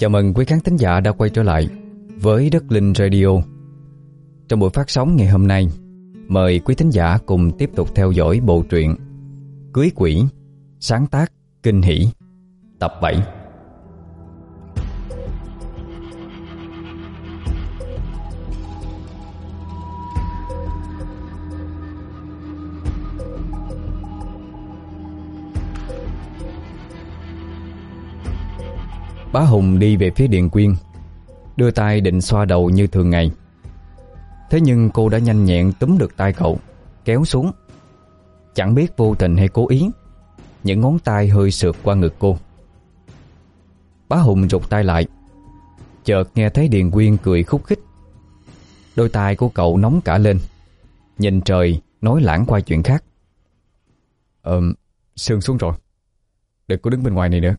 Chào mừng quý khán thính giả đã quay trở lại với Đất Linh Radio. Trong buổi phát sóng ngày hôm nay, mời quý thính giả cùng tiếp tục theo dõi bộ truyện Cưới Quỷ, sáng tác Kinh Hỷ, tập 7. Bá Hùng đi về phía Điền Quyên, Đưa tay định xoa đầu như thường ngày. Thế nhưng cô đã nhanh nhẹn túm được tay cậu, Kéo xuống. Chẳng biết vô tình hay cố ý, Những ngón tay hơi sượt qua ngực cô. Bá Hùng rụt tay lại, Chợt nghe thấy Điền Quyên cười khúc khích. Đôi tay của cậu nóng cả lên, Nhìn trời, Nói lãng qua chuyện khác. Ờ Sương xuống rồi Đừng có đứng bên ngoài này nữa.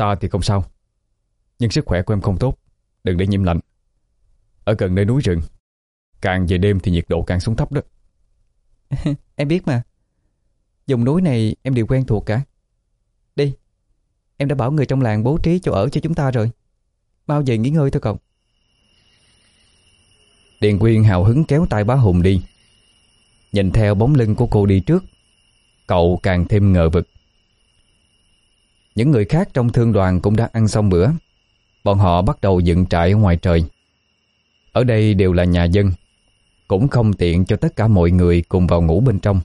Ta thì không sao. Nhưng sức khỏe của em không tốt. Đừng để nhiễm lạnh. Ở gần nơi núi rừng Càng về đêm thì nhiệt độ càng xuống thấp đó. Em biết mà. Dùng núi này em đều quen thuộc cả. Đi Em đã bảo người trong làng bố trí chỗ ở cho chúng ta rồi. Mau về nghỉ ngơi thôi cậu. Điền Quyên hào hứng kéo tay bá Hùng đi. Nhìn theo bóng lưng của cô đi trước Cậu càng thêm ngờ vực những người khác trong thương đoàn cũng đã ăn xong bữa. Bọn họ bắt đầu dựng trại ở ngoài trời. Ở đây đều là nhà dân, Cũng không tiện cho tất cả mọi người cùng vào ngủ bên trong.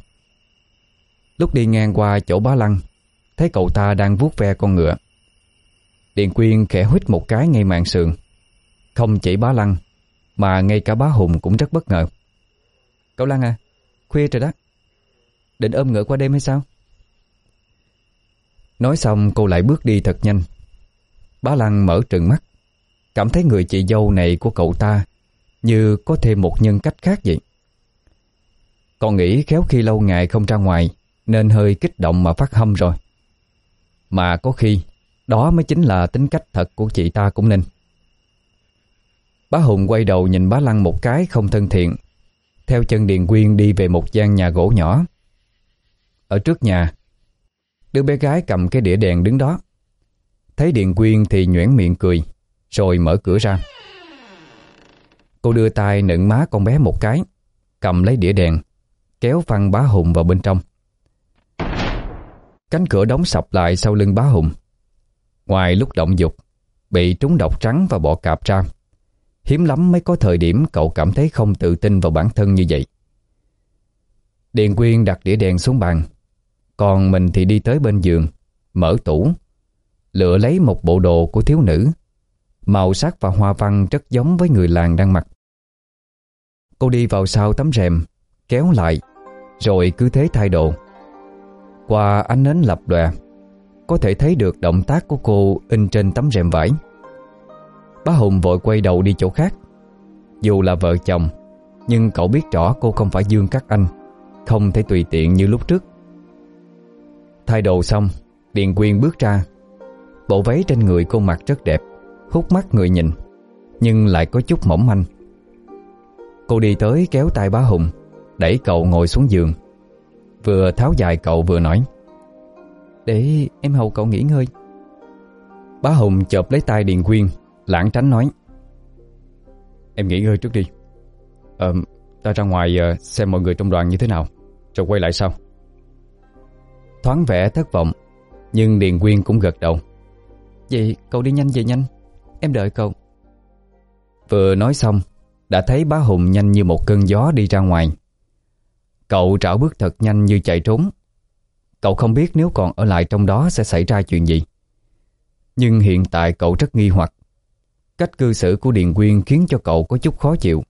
Lúc đi ngang qua chỗ bá lăng, Thấy cậu ta đang vuốt ve con ngựa. Điền Quyên khẽ huýt một cái ngay mạng sườn. Không chỉ bá lăng, Mà ngay cả bá Hùng cũng rất bất ngờ. Cậu Lăng à Khuya rồi đó. Định ôm ngựa qua đêm hay sao? Nói xong, cô lại bước đi thật nhanh. Bá Lăng mở trừng mắt. Cảm thấy người chị dâu này của cậu ta Như có thêm một nhân cách khác vậy. Còn nghĩ khéo khi lâu ngày không ra ngoài, Nên hơi kích động mà phát hâm rồi. Mà có khi, Đó mới chính là tính cách thật của chị ta cũng nên. Bá Hùng quay đầu nhìn bá Lăng một cái không thân thiện, Theo chân Điền Quyên đi về một gian nhà gỗ nhỏ. Ở trước nhà Đứa bé gái cầm cái đĩa đèn đứng đó. Thấy Điện Quyên thì nhoẻn miệng cười, Rồi mở cửa ra. Cô đưa tay nựng má con bé một cái, Cầm lấy đĩa đèn, Kéo văn bá Hùng vào bên trong. Cánh cửa đóng sập lại sau lưng bá Hùng. Ngoài lúc động dục, Bị trúng độc trắng và bọ cạp ra. Hiếm lắm mới có thời điểm cậu cảm thấy không tự tin vào bản thân như vậy. Điền Quyên đặt đĩa đèn xuống bàn còn mình thì đi tới bên giường, Mở tủ, Lựa lấy một bộ đồ của thiếu nữ. Màu sắc và hoa văn rất giống với người làng đang mặc. Cô đi vào sau tấm rèm, Kéo lại, Rồi cứ thế thay đồ. Qua ánh nến lập đòe Có thể thấy được động tác của cô In trên tấm rèm vải. Bá Hùng vội quay đầu đi chỗ khác. Dù là vợ chồng, Nhưng cậu biết rõ cô không phải Dương các anh, Không thể tùy tiện như lúc trước. Thay đồ xong Điền Quyên bước ra. Bộ váy trên người cô mặc rất đẹp Hút mắt người nhìn Nhưng lại có chút mỏng manh. Cô đi tới kéo tay bá Hùng Đẩy cậu ngồi xuống giường. Vừa tháo dài cậu vừa nói Để em hầu cậu nghỉ ngơi. Bá Hùng chộp lấy tay Điền Quyên Lãng tránh nói Em nghỉ ngơi trước đi. Ờ, ta ra ngoài ờ, xem mọi người trong đoàn như thế nào Rồi quay lại sau. Thoáng vẻ thất vọng Nhưng Điền Quyên cũng gật đầu. Vậy cậu đi nhanh về nhanh Em đợi cậu. Vừa nói xong Đã thấy bá Hùng nhanh như một cơn gió đi ra ngoài. Cậu trảo bước thật nhanh như chạy trốn. Cậu không biết nếu còn ở lại trong đó sẽ xảy ra chuyện gì. Nhưng hiện tại cậu rất nghi hoặc. Cách cư xử của Điền Quyên khiến cho cậu có chút khó chịu.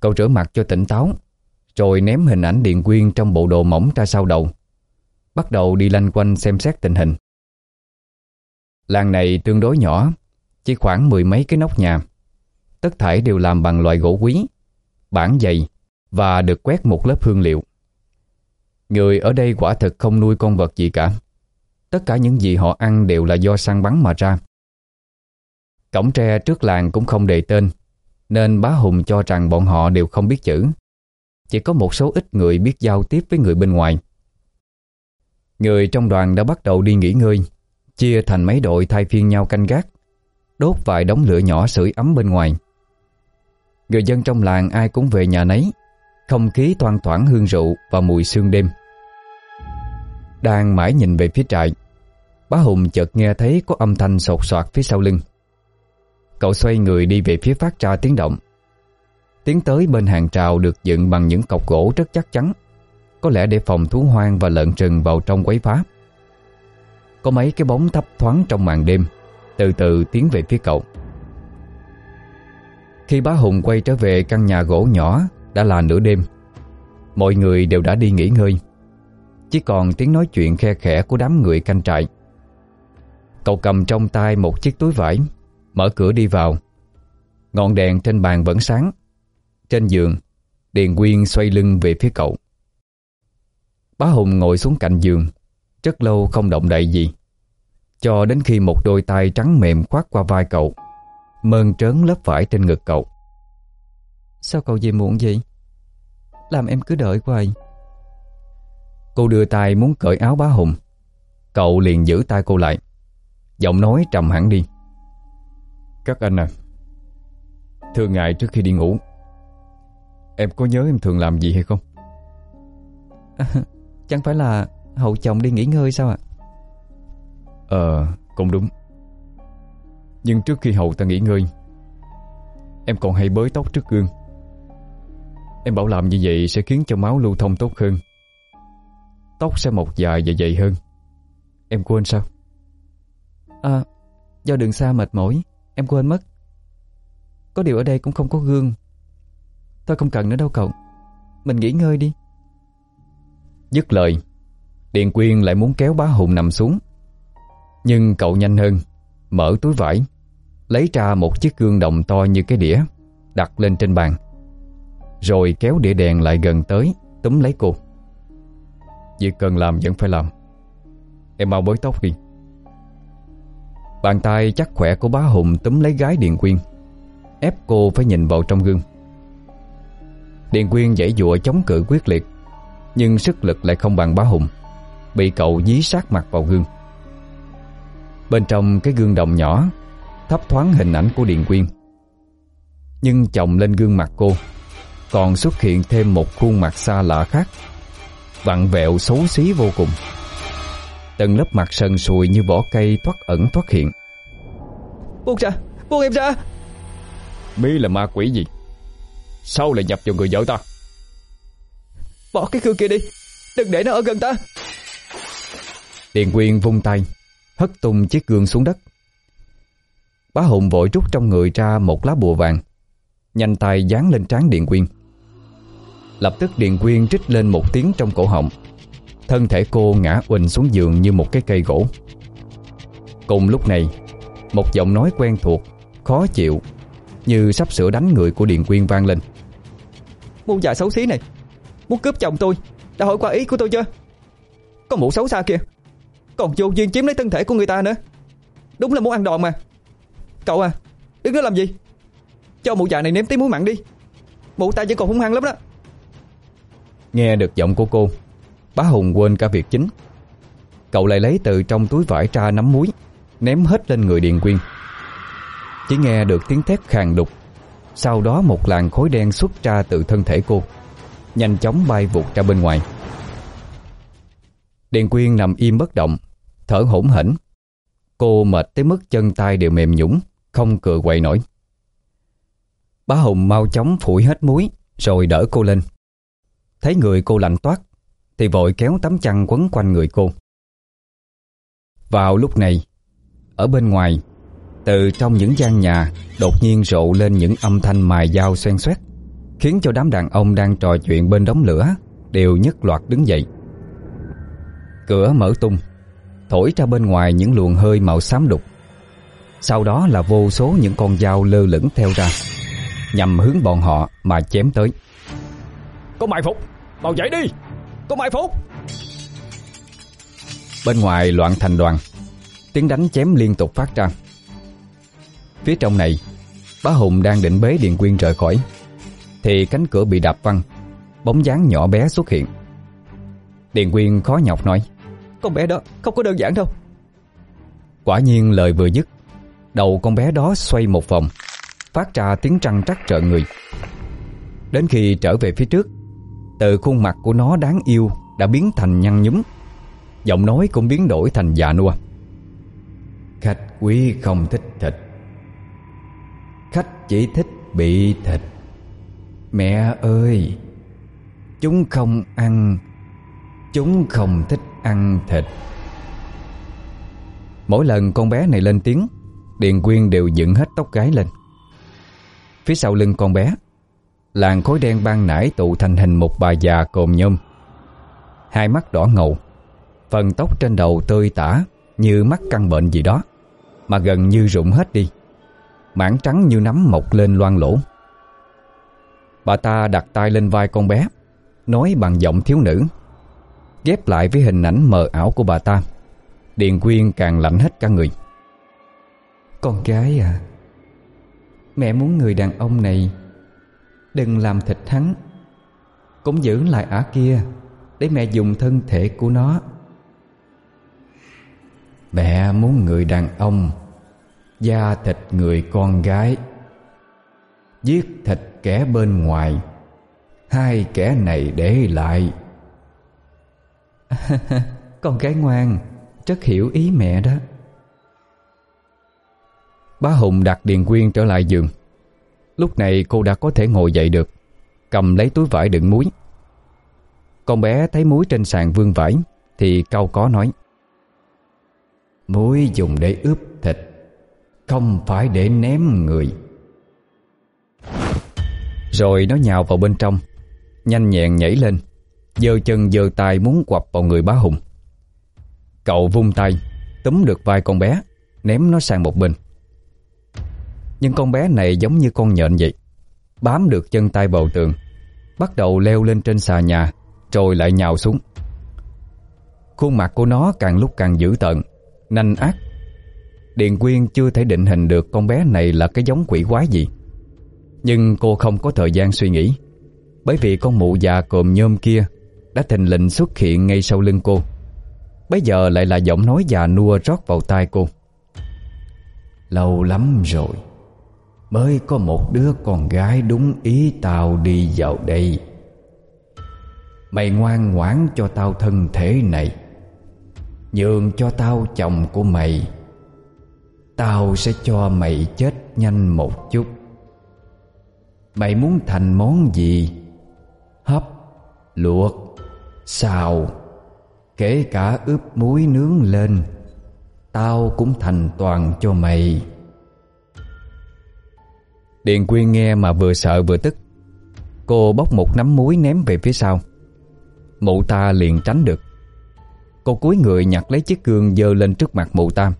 Cậu rửa mặt cho tỉnh táo Rồi ném hình ảnh Điền Quyên trong bộ đồ mỏng ra sau đầu Bắt đầu đi lanh quanh xem xét tình hình. Làng này tương đối nhỏ, Chỉ khoảng mười mấy cái nóc nhà. Tất thảy đều làm bằng loại gỗ quý Bản dày Và được quét một lớp hương liệu. Người ở đây quả thực không nuôi con vật gì cả. Tất cả những gì họ ăn đều là do săn bắn mà ra. Cổng tre trước làng cũng không đề tên, Nên bá Hùng cho rằng bọn họ đều không biết chữ. Chỉ có một số ít người biết giao tiếp với người bên ngoài. Người trong đoàn đã bắt đầu đi nghỉ ngơi, Chia thành mấy đội thay phiên nhau canh gác, Đốt vài đống lửa nhỏ sưởi ấm bên ngoài. Người dân trong làng ai cũng về nhà nấy, Không khí toan thoảng hương rượu và mùi sương đêm. Đang mãi nhìn về phía trại, Bá Hùng chợt nghe thấy có âm thanh sột soạt phía sau lưng. Cậu xoay người đi về phía phát ra tiếng động. Tiến tới bên hàng trào được dựng bằng những cọc gỗ rất chắc chắn. Có lẽ để phòng thú hoang và lợn rừng vào trong quấy phá. Có mấy cái bóng thấp thoáng trong màn đêm. Từ từ tiến về phía cậu. Khi bá Hùng quay trở về căn nhà gỗ nhỏ, Đã là nửa đêm. Mọi người đều đã đi nghỉ ngơi. Chỉ còn tiếng nói chuyện khe khẽ của đám người canh trại. Cậu cầm trong tay một chiếc túi vải, Mở cửa đi vào. Ngọn đèn trên bàn vẫn sáng. Trên giường, Điền Quyên xoay lưng về phía cậu. Bá Hùng ngồi xuống cạnh giường Rất lâu không động đậy gì. Cho đến khi một đôi tay trắng mềm khoác qua vai cậu Mơn trớn lớp vải trên ngực cậu. Sao cậu về muộn vậy? Làm em cứ đợi hoài. Cô đưa tay muốn cởi áo bá Hùng. Cậu liền giữ tay cô lại. Giọng nói trầm hẳn đi. Các anh à Thường ngày trước khi đi ngủ Em có nhớ em thường làm gì hay không? Chẳng phải là hậu chồng đi nghỉ ngơi sao ạ? Ờ, cũng đúng. Nhưng trước khi hậu ta nghỉ ngơi Em còn hay bới tóc trước gương. Em bảo làm như vậy sẽ khiến cho máu lưu thông tốt hơn. Tóc sẽ mọc dài và dày hơn. Em quên sao? À, do đường xa mệt mỏi Em quên mất. Có điều ở đây cũng không có gương. Thôi không cần nữa đâu cậu. Mình nghỉ ngơi đi Dứt lời. Điện Quyên lại muốn kéo bá Hùng nằm xuống. Nhưng cậu nhanh hơn, Mở túi vải, Lấy ra một chiếc gương đồng to như cái đĩa, Đặt lên trên bàn, Rồi kéo đĩa đèn lại gần tới, Túm lấy cô. Việc cần làm vẫn phải làm. Em mau bới tóc đi. Bàn tay chắc khỏe của bá Hùng túm lấy gái Điện Quyên, Ép cô phải nhìn vào trong gương. Điện Quyên dãy dụa chống cự quyết liệt nhưng sức lực lại không bằng bá Hùng Bị cậu dí sát mặt vào gương. Bên trong cái gương đồng nhỏ Thấp thoáng hình ảnh của Điện Quyên. Nhưng chồng lên gương mặt cô Còn xuất hiện thêm một khuôn mặt xa lạ khác Vặn vẹo xấu xí vô cùng. Từng lớp mặt sần sùi như vỏ cây thoát ẩn thoát hiện. Buông ra, buông em ra. Mi là ma quỷ gì? Sao lại nhập vào người vợ ta Bỏ cái gương kia đi. Đừng để nó ở gần ta. Điền Quyên vung tay Hất tung chiếc gương xuống đất. Bá Hùng vội rút trong người ra một lá bùa vàng Nhanh tay dán lên trán Điện Quyên. Lập tức Điện Quyên trích lên một tiếng trong cổ họng. Thân thể cô ngã uỳnh xuống giường như một cái cây gỗ. Cùng lúc này Một giọng nói quen thuộc Khó chịu Như sắp sửa đánh người của Điện Quyên vang lên. Mụ già xấu xí này Muốn cướp chồng tôi, Đã hỏi qua ý của tôi chưa? Con mụ xấu xa kìa Còn vô duyên chiếm lấy thân thể của người ta nữa. Đúng là muốn ăn đòn mà. Cậu à Đứng đó làm gì? Cho mụ già này nếm tí muối mặn đi. Mụ ta vẫn còn hung hăng lắm đó. Nghe được giọng của cô, Bá Hùng quên cả việc chính. Cậu lại lấy từ trong túi vải ra nắm muối, Ném hết lên người Điền Quyên. Chỉ nghe được tiếng thét khàn đục. Sau đó một làn khối đen xuất ra từ thân thể cô. Nhanh chóng bay vụt ra bên ngoài. Điện Quyên nằm im bất động, Thở hổn hển. Cô mệt tới mức chân tay đều mềm nhũng Không cựa quậy nổi. Bá Hùng mau chóng phủi hết muối, Rồi đỡ cô lên. Thấy người cô lạnh toát, Thì vội kéo tấm chăn quấn quanh người cô. Vào lúc này, Ở bên ngoài, Từ trong những gian nhà, Đột nhiên rộ lên những âm thanh mài dao xoen xoét. Khiến cho đám đàn ông đang trò chuyện bên đống lửa Đều nhất loạt đứng dậy. Cửa mở tung Thổi ra bên ngoài những luồng hơi màu xám đục. Sau đó là vô số những con dao lơ lửng theo ra Nhằm hướng bọn họ mà chém tới. Có mai phục Mau dậy đi. Có mai phục. Bên ngoài loạn thành đoàn Tiếng đánh chém liên tục phát ra. Phía trong này Bá Hùng đang định bế Điện Quyên rời khỏi thì cánh cửa bị đạp văng. Bóng dáng nhỏ bé xuất hiện. Điền Quyên khó nhọc nói, Con bé đó không có đơn giản đâu. Quả nhiên lời vừa dứt, Đầu con bé đó xoay một vòng, Phát ra tiếng trăng trắc trợ người. Đến khi trở về phía trước, Từ khuôn mặt của nó đáng yêu Đã biến thành nhăn nhúm, Giọng nói cũng biến đổi thành già nua. Khách quý không thích thịt. Khách chỉ thích bị thịt. Mẹ ơi, Chúng không ăn, Chúng không thích ăn thịt. Mỗi lần con bé này lên tiếng, Điền Quyên đều dựng hết tóc gái lên. Phía sau lưng con bé Làn khối đen ban nải tụ thành hình một bà già cồm nhôm. Hai mắt đỏ ngầu, Phần tóc trên đầu tươi tả Như mắt căn bệnh gì đó, Mà gần như rụng hết đi. Mảng trắng như nấm mọc lên loang lỗ. Bà ta đặt tay lên vai con bé Nói bằng giọng thiếu nữ Ghép lại với hình ảnh mờ ảo của bà ta. Điền Quyên càng lạnh hết cả người. Con gái à Mẹ muốn người đàn ông này Đừng làm thịt hắn Cũng giữ lại ả kia Để mẹ dùng thân thể của nó. Mẹ muốn người đàn ông Da thịt người con gái Giết thịt kẻ bên ngoài. Hai kẻ này để lại. Con gái ngoan, Rất hiểu ý mẹ đó. Bá Hùng đặt Điền Quyên trở lại giường. Lúc này cô đã có thể ngồi dậy được, Cầm lấy túi vải đựng muối. Con bé thấy muối trên sàn vương vải, Thì cau có nói. Muối dùng để ướp thịt, Không phải để ném người. Rồi nó nhào vào bên trong, Nhanh nhẹn nhảy lên dơ chân dơ tay muốn quặp vào người bá Hùng. Cậu vung tay, Túm được vai con bé, Ném nó sang một bên. Nhưng con bé này giống như con nhện vậy, Bám được chân tay vào tường, Bắt đầu leo lên trên xà nhà, Rồi lại nhào xuống. Khuôn mặt của nó càng lúc càng dữ tợn, Nanh ác. Điền Quyên chưa thể định hình được con bé này là cái giống quỷ quái gì. Nhưng cô không có thời gian suy nghĩ, Bởi vì con mụ già cồm nhôm kia Đã thình lình xuất hiện ngay sau lưng cô. Bây giờ lại là giọng nói già nua rót vào tai cô. Lâu lắm rồi, Mới có một đứa con gái đúng ý tao đi vào đây. Mày ngoan ngoãn cho tao thân thể này, Nhường cho tao chồng của mày. Tao sẽ cho mày chết nhanh một chút. Mày muốn thành món gì? Hấp, Luộc, Xào, Kể cả ướp muối nướng lên, Tao cũng thành toàn cho mày. Điền Quyên nghe mà vừa sợ vừa tức. Cô bóc một nắm muối ném về phía sau. Mụ ta liền tránh được. Cô cúi người nhặt lấy chiếc gương dơ lên trước mặt mụ ta.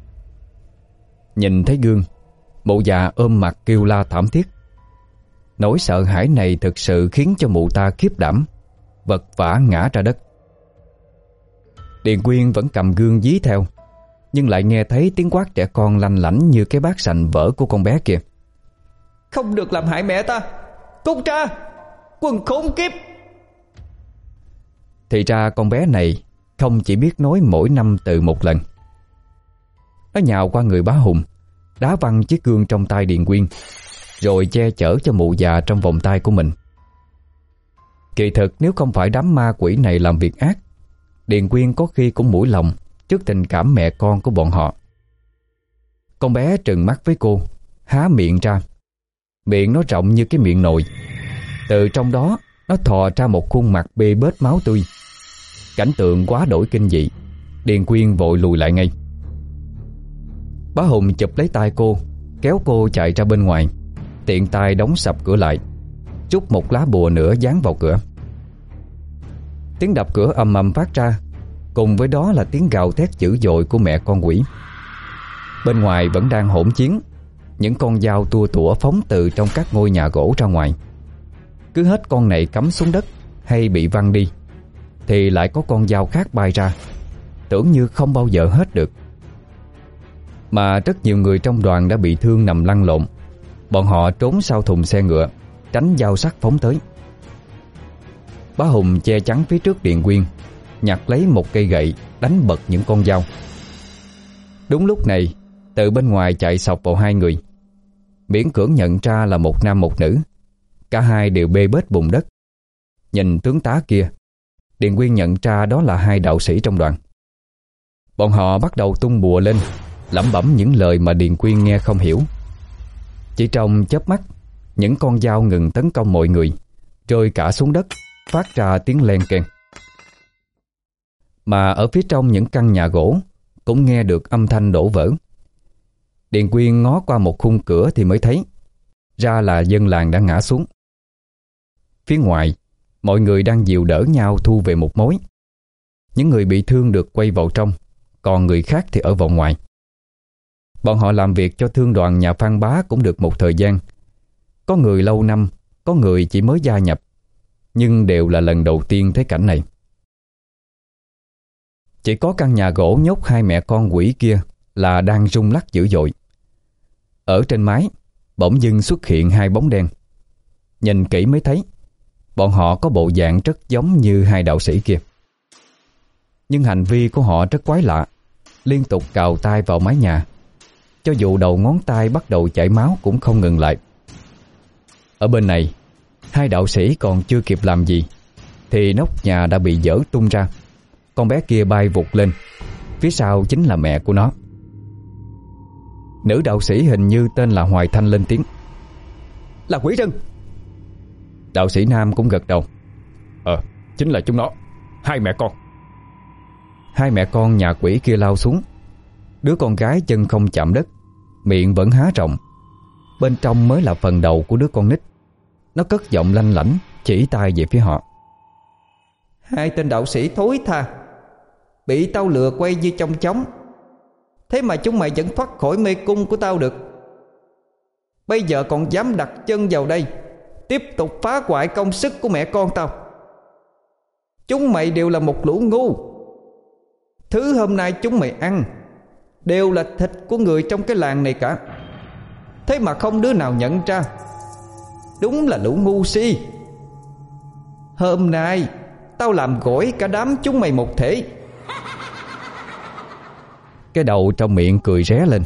Nhìn thấy gương, Mụ già ôm mặt kêu la thảm thiết. Nỗi sợ hãi này thực sự khiến cho mụ ta khiếp đảm Vật vả ngã ra đất. Điền Quyên vẫn cầm gương dí theo Nhưng lại nghe thấy tiếng quát trẻ con lanh lảnh Như cái bát sành vỡ của con bé kia. Không được làm hại mẹ ta Cút ra Quần khốn kiếp. Thì ra con bé này Không chỉ biết nói mỗi năm từ một lần. Nó nhào qua người bá hùng Đá văng chiếc gương trong tay Điền Quyên rồi che chở cho mụ già trong vòng tay của mình. Kỳ thực, nếu không phải đám ma quỷ này làm việc ác, Điền Quyên có khi cũng mũi lòng Trước tình cảm mẹ con của bọn họ. Con bé trừng mắt với cô, Há miệng ra. Miệng nó rộng như cái miệng nồi. Từ trong đó, Nó thò ra một khuôn mặt bê bết máu tươi. Cảnh tượng quá đổi kinh dị, Điền Quyên vội lùi lại ngay. Bá Hùng chụp lấy tay cô, Kéo cô chạy ra bên ngoài. Tiện tay đóng sập cửa lại. Chút một lá bùa nữa dán vào cửa. Tiếng đập cửa ầm ầm phát ra. Cùng với đó là tiếng gào thét dữ dội của mẹ con quỷ. Bên ngoài vẫn đang hỗn chiến. Những con dao tua tủa phóng từ trong các ngôi nhà gỗ ra ngoài. Cứ hết con này cắm xuống đất Hay bị văng đi, Thì lại có con dao khác bay ra. Tưởng như không bao giờ hết được. Mà rất nhiều người trong đoàn đã bị thương nằm lăn lộn. Bọn họ trốn sau thùng xe ngựa, Tránh dao sắc phóng tới. Bá Hùng che chắn phía trước Điện Quyên, Nhặt lấy một cây gậy, Đánh bật những con dao. Đúng lúc này, Từ bên ngoài chạy sọc vào hai người. Miễn cưỡng nhận ra là một nam một nữ. Cả hai đều bê bết bùn đất. Nhìn tướng tá kia, điện Quyên nhận ra đó là hai đạo sĩ trong đoàn. Bọn họ bắt đầu tung bùa lên, Lẩm bẩm những lời mà điện Quyên nghe không hiểu. Chỉ trong chớp mắt, Những con dao ngừng tấn công mọi người, Rơi cả xuống đất, Phát ra tiếng len keng. Mà ở phía trong những căn nhà gỗ, Cũng nghe được âm thanh đổ vỡ. Điền Quyên ngó qua một khung cửa thì mới thấy, Ra là dân làng đã ngã xuống. Phía ngoài, Mọi người đang dìu đỡ nhau thu về một mối. Những người bị thương được quay vào trong, Còn người khác thì ở vòng ngoài. Bọn họ làm việc cho thương đoàn nhà Phan Bá cũng được một thời gian. Có người lâu năm, Có người chỉ mới gia nhập, Nhưng đều là lần đầu tiên thấy cảnh này. Chỉ có căn nhà gỗ nhốt hai mẹ con quỷ kia Là đang rung lắc dữ dội. Ở trên mái, Bỗng dưng xuất hiện hai bóng đen. Nhìn kỹ mới thấy, Bọn họ có bộ dạng rất giống như hai đạo sĩ kia. Nhưng hành vi của họ rất quái lạ, Liên tục cào tay vào mái nhà. Cho dù đầu ngón tay bắt đầu chảy máu cũng không ngừng lại. Ở bên này Hai đạo sĩ còn chưa kịp làm gì Thì nóc nhà đã bị dỡ tung ra. Con bé kia bay vụt lên Phía sau chính là mẹ của nó. Nữ đạo sĩ hình như tên là Hoài Thanh lên tiếng. Là quỷ rừng Đạo sĩ Nam cũng gật đầu. Ờ chính là chúng nó. Hai mẹ con. Hai mẹ con nhà quỷ kia lao xuống Đứa con gái chân không chạm đất, Miệng vẫn há rộng. Bên trong mới là phần đầu của đứa con nít. Nó cất giọng lanh lảnh, Chỉ tay về phía họ. Hai tên đạo sĩ thối tha. Bị tao lừa quay như trong chóng. Thế mà chúng mày vẫn thoát khỏi mê cung của tao được. Bây giờ còn dám đặt chân vào đây, Tiếp tục phá hoại công sức của mẹ con tao. Chúng mày đều là một lũ ngu. Thứ hôm nay chúng mày ăn Đều là thịt của người trong cái làng này cả. Thế mà không đứa nào nhận ra, Đúng là lũ ngu si. Hôm nay, Tao làm gỏi cả đám chúng mày một thể. Cái đầu trong miệng cười ré lên.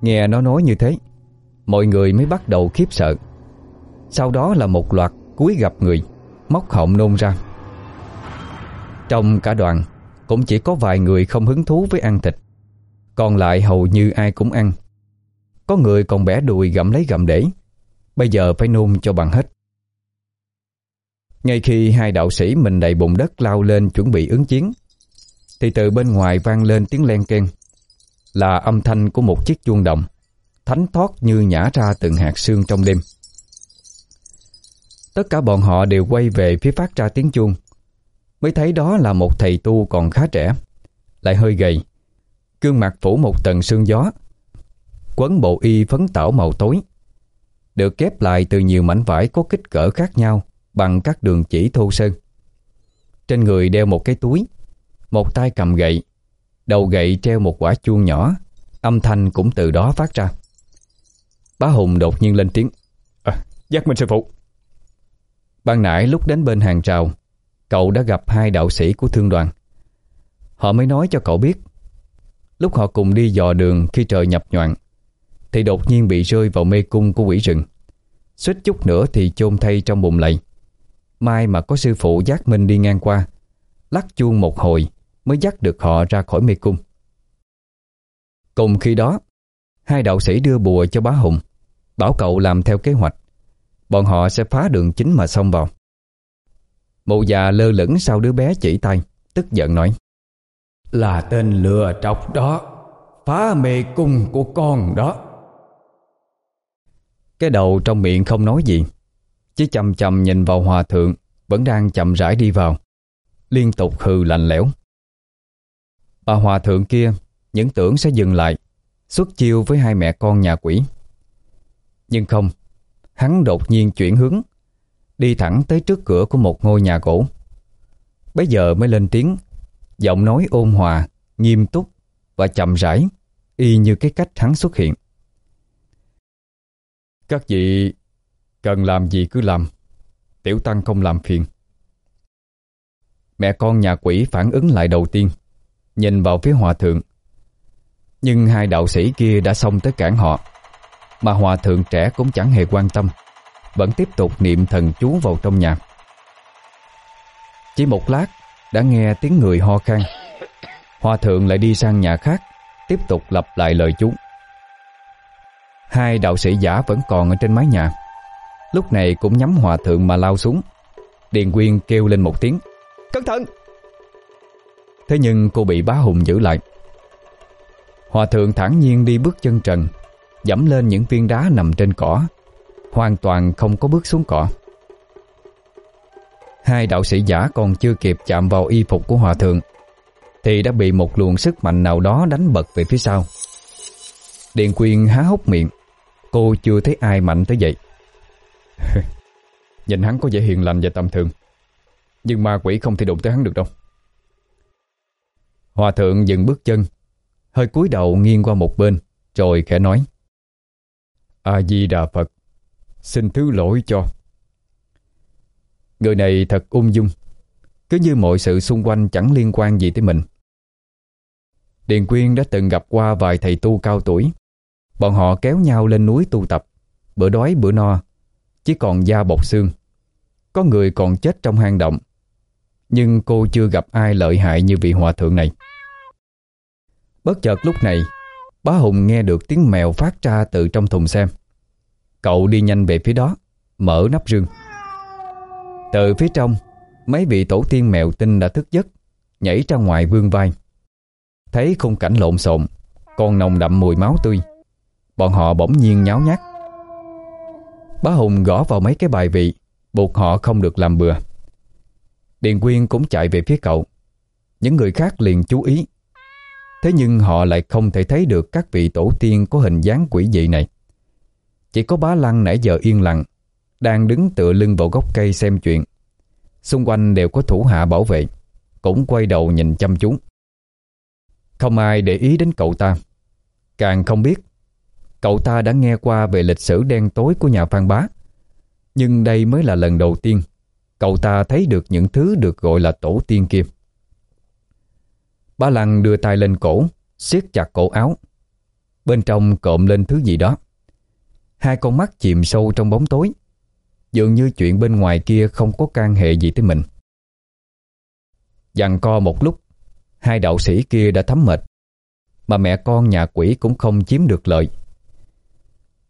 Nghe nó nói như thế, Mọi người mới bắt đầu khiếp sợ. Sau đó là một loạt cúi gặp người, Móc họng nôn ra. Trong cả đoàn cũng chỉ có vài người không hứng thú với ăn thịt. Còn lại hầu như ai cũng ăn. Có người còn bẻ đùi gặm lấy gặm để. Bây giờ phải nôn cho bằng hết. Ngay khi hai đạo sĩ mình đầy bụng đất lao lên chuẩn bị ứng chiến, Thì từ bên ngoài vang lên tiếng len keng. Là âm thanh của một chiếc chuông đồng, Thánh thoát như nhả ra từng hạt xương trong đêm. Tất cả bọn họ đều quay về phía phát ra tiếng chuông. Mới thấy đó là một thầy tu còn khá trẻ. Lại hơi gầy. Gương mặt phủ một tầng sương gió. Quấn bộ y phấn tảo màu tối. Được kép lại từ nhiều mảnh vải có kích cỡ khác nhau Bằng các đường chỉ thô sơn Trên người đeo một cái túi. Một tay cầm gậy. Đầu gậy treo một quả chuông nhỏ. Âm thanh cũng từ đó phát ra. Bá Hùng đột nhiên lên tiếng. À, Giác minh sư phụ. Ban nãy lúc đến bên hàng rào Cậu đã gặp hai đạo sĩ của thương đoàn. Họ mới nói cho cậu biết. Lúc họ cùng đi dò đường khi trời nhập nhoạn Thì đột nhiên bị rơi vào mê cung của quỷ rừng. Suýt chút nữa thì chôn thay trong bùn lầy. Mai mà có sư phụ giác minh đi ngang qua, Lắc chuông một hồi Mới dắt được họ ra khỏi mê cung. Cùng khi đó, Hai đạo sĩ đưa bùa cho bá Hùng, Bảo cậu làm theo kế hoạch. Bọn họ sẽ phá đường chính mà xông vào. Mụ già lơ lửng sau đứa bé chỉ tay Tức giận nói. Là tên lừa trọc đó Phá mê cung của con đó. Cái đầu trong miệng không nói gì Chỉ chầm chầm nhìn vào hòa thượng Vẫn đang chậm rãi đi vào. Liên tục hừ lạnh lẽo. Bà hòa thượng kia Những tưởng sẽ dừng lại Xuất chiêu với hai mẹ con nhà quỷ. Nhưng không Hắn đột nhiên chuyển hướng Đi thẳng tới trước cửa của một ngôi nhà gỗ. Bây giờ mới lên tiếng, Giọng nói ôn hòa, Nghiêm túc và chậm rãi, Y như cái cách hắn xuất hiện. Các vị Cần làm gì cứ làm, Tiểu Tăng không làm phiền. Mẹ con nhà quỷ phản ứng lại đầu tiên, Nhìn vào phía hòa thượng. Nhưng hai đạo sĩ kia đã xông tới cản họ, Mà hòa thượng trẻ cũng chẳng hề quan tâm. Vẫn tiếp tục niệm thần chú vào trong nhà. Chỉ một lát, Đã nghe tiếng người ho khan. Hòa thượng lại đi sang nhà khác, Tiếp tục lặp lại lời chú. Hai đạo sĩ giả vẫn còn ở trên mái nhà. Lúc này cũng nhắm hòa thượng mà lao xuống. Điền Quyên kêu lên một tiếng, Cẩn thận! Thế nhưng cô bị bá hùng giữ lại. Hòa thượng thản nhiên đi bước chân trần, Dẫm lên những viên đá nằm trên cỏ. Hoàn toàn không có bước xuống cỏ. Hai đạo sĩ giả còn chưa kịp chạm vào y phục của hòa thượng, Thì đã bị một luồng sức mạnh nào đó đánh bật về phía sau. Điện Quyên há hốc miệng, Cô chưa thấy ai mạnh tới vậy. Nhìn hắn có vẻ hiền lành và tầm thường, Nhưng ma quỷ không thể đụng tới hắn được đâu. Hòa thượng dừng bước chân, Hơi cúi đầu nghiêng qua một bên, Rồi khẽ nói A-di-đà Phật Xin thứ lỗi cho. Người này thật ung dung. Cứ như mọi sự xung quanh chẳng liên quan gì tới mình. Điền Quyên đã từng gặp qua vài thầy tu cao tuổi. Bọn họ kéo nhau lên núi tu tập, Bữa đói bữa no, Chỉ còn da bọc xương. Có người còn chết trong hang động, Nhưng cô chưa gặp ai lợi hại như vị hòa thượng này. Bất chợt lúc này, Bá Hùng nghe được tiếng mèo phát ra từ trong thùng xem. Cậu đi nhanh về phía đó, Mở nắp rương. Từ phía trong, Mấy vị tổ tiên mèo tinh đã thức giấc, Nhảy ra ngoài vương vai. Thấy khung cảnh lộn xộn Còn nồng đậm mùi máu tươi, Bọn họ bỗng nhiên nháo nhác. Bá Hùng gõ vào mấy cái bài vị, Buộc họ không được làm bừa. Điền Quyên cũng chạy về phía cậu. Những người khác liền chú ý. Thế nhưng họ lại không thể thấy được Các vị tổ tiên có hình dáng quỷ dị này. Chỉ có bá lăng nãy giờ yên lặng, Đang đứng tựa lưng vào gốc cây xem chuyện. Xung quanh đều có thủ hạ bảo vệ, Cũng quay đầu nhìn chăm chú. Không ai để ý đến cậu ta. Càng không biết, Cậu ta đã nghe qua về lịch sử đen tối của nhà Phan Bá. Nhưng đây mới là lần đầu tiên Cậu ta thấy được những thứ được gọi là tổ tiên kia. Bá Lăng đưa tay lên cổ, siết chặt cổ áo. Bên trong cộm lên thứ gì đó. Hai con mắt chìm sâu trong bóng tối. Dường như chuyện bên ngoài kia không có can hệ gì tới mình. Dằn co một lúc, Hai đạo sĩ kia đã thấm mệt, Mà mẹ con nhà quỷ cũng không chiếm được lợi.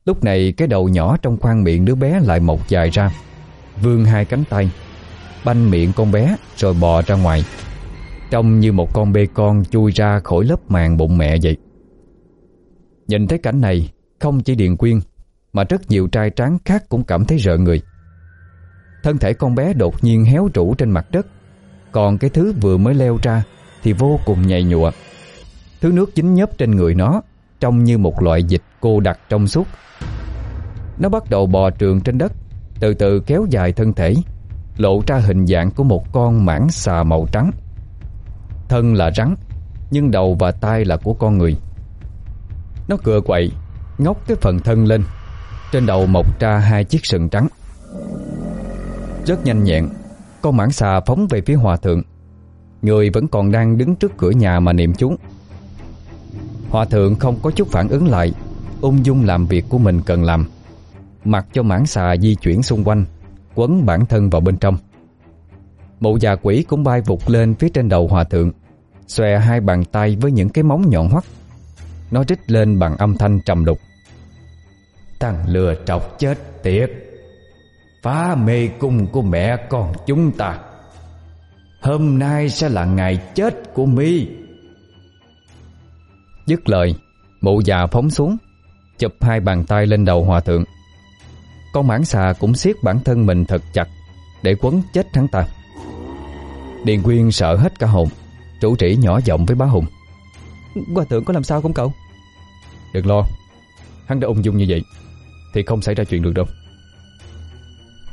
Lúc này cái đầu nhỏ trong khoang miệng đứa bé lại mọc dài ra, Vươn hai cánh tay, Banh miệng con bé rồi bò ra ngoài, Trông như một con bê con chui ra khỏi lớp màng bụng mẹ vậy. Nhìn thấy cảnh này, Không chỉ Điền Quyên mà rất nhiều trai tráng khác cũng cảm thấy rợ người. Thân thể con bé đột nhiên héo rũ trên mặt đất, Còn cái thứ vừa mới leo ra Thì vô cùng nhầy nhụa. Thứ nước dính nhớp trên người nó, Trông như một loại dịch cô đặc trong suốt. Nó bắt đầu bò trường trên đất, Từ từ kéo dài thân thể, Lộ ra hình dạng của một con mãng xà màu trắng. Thân là rắn, Nhưng đầu và tai là của con người. Nó cựa quậy, Ngóc cái phần thân lên. Trên đầu mọc ra hai chiếc sừng trắng. Rất nhanh nhẹn, Con mãng xà phóng về phía hòa thượng. Người vẫn còn đang đứng trước cửa nhà mà niệm chú. Hòa thượng không có chút phản ứng lại, Ung dung làm việc của mình cần làm. Mặc cho mãng xà di chuyển xung quanh, Quấn bản thân vào bên trong. Mụ già quỷ cũng bay vụt lên phía trên đầu hòa thượng, Xòe hai bàn tay với những cái móng nhọn hoắt. Nó rít lên bằng âm thanh trầm đục Thằng lừa trọc chết tiệt Phá mê cung của mẹ con chúng ta. Hôm nay sẽ là ngày chết của mi. Dứt lời Mụ già phóng xuống Chụp hai bàn tay lên đầu hòa thượng. Con mãng xà cũng siết bản thân mình thật chặt Để quấn chết hắn ta. Điền Quyên sợ hết cả hồn Chủ trĩ nhỏ giọng với bá Hùng. Hòa thượng có làm sao không cậu? Đừng lo Hắn đã ung dung như vậy Thì không xảy ra chuyện được đâu.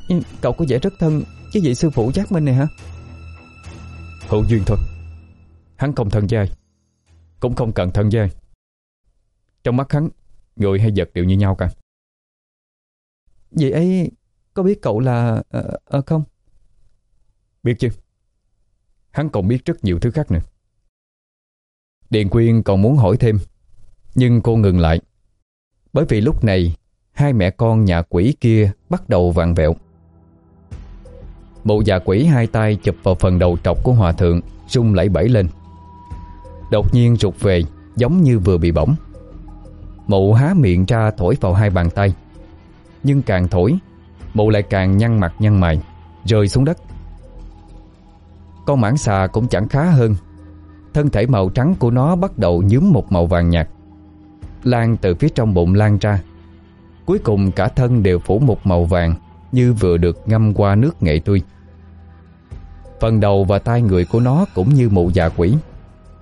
Nhưng Cậu có vẻ rất thân Với vị sư phụ giác minh này hả? Hữu duyên thôi. Hắn không thân với ai Cũng không cần thân với ai. Trong mắt hắn Người hay vật đều như nhau cả. Vậy ấy Có biết cậu là à, à, không? Biết chứ. Hắn còn biết rất nhiều thứ khác nữa. Điền Quyên còn muốn hỏi thêm Nhưng cô ngừng lại. Bởi vì lúc này Hai mẹ con nhà quỷ kia bắt đầu vặn vẹo. Bộ già quỷ hai tay chụp vào phần đầu trọc của hòa thượng, rung lẫy bẩy lên. Đột nhiên rụt về, Giống như vừa bị bỏng. Mụ há miệng ra thổi vào hai bàn tay. Nhưng càng thổi, Mụ lại càng nhăn mặt nhăn mày, Rơi xuống đất. Con mãng xà cũng chẳng khá hơn. Thân thể màu trắng của nó bắt đầu nhúm một màu vàng nhạt, Lan từ phía trong bụng lan ra. Cuối cùng cả thân đều phủ một màu vàng, Như vừa được ngâm qua nước nghệ tươi. Phần đầu và tay người của nó cũng như mụ già quỷ,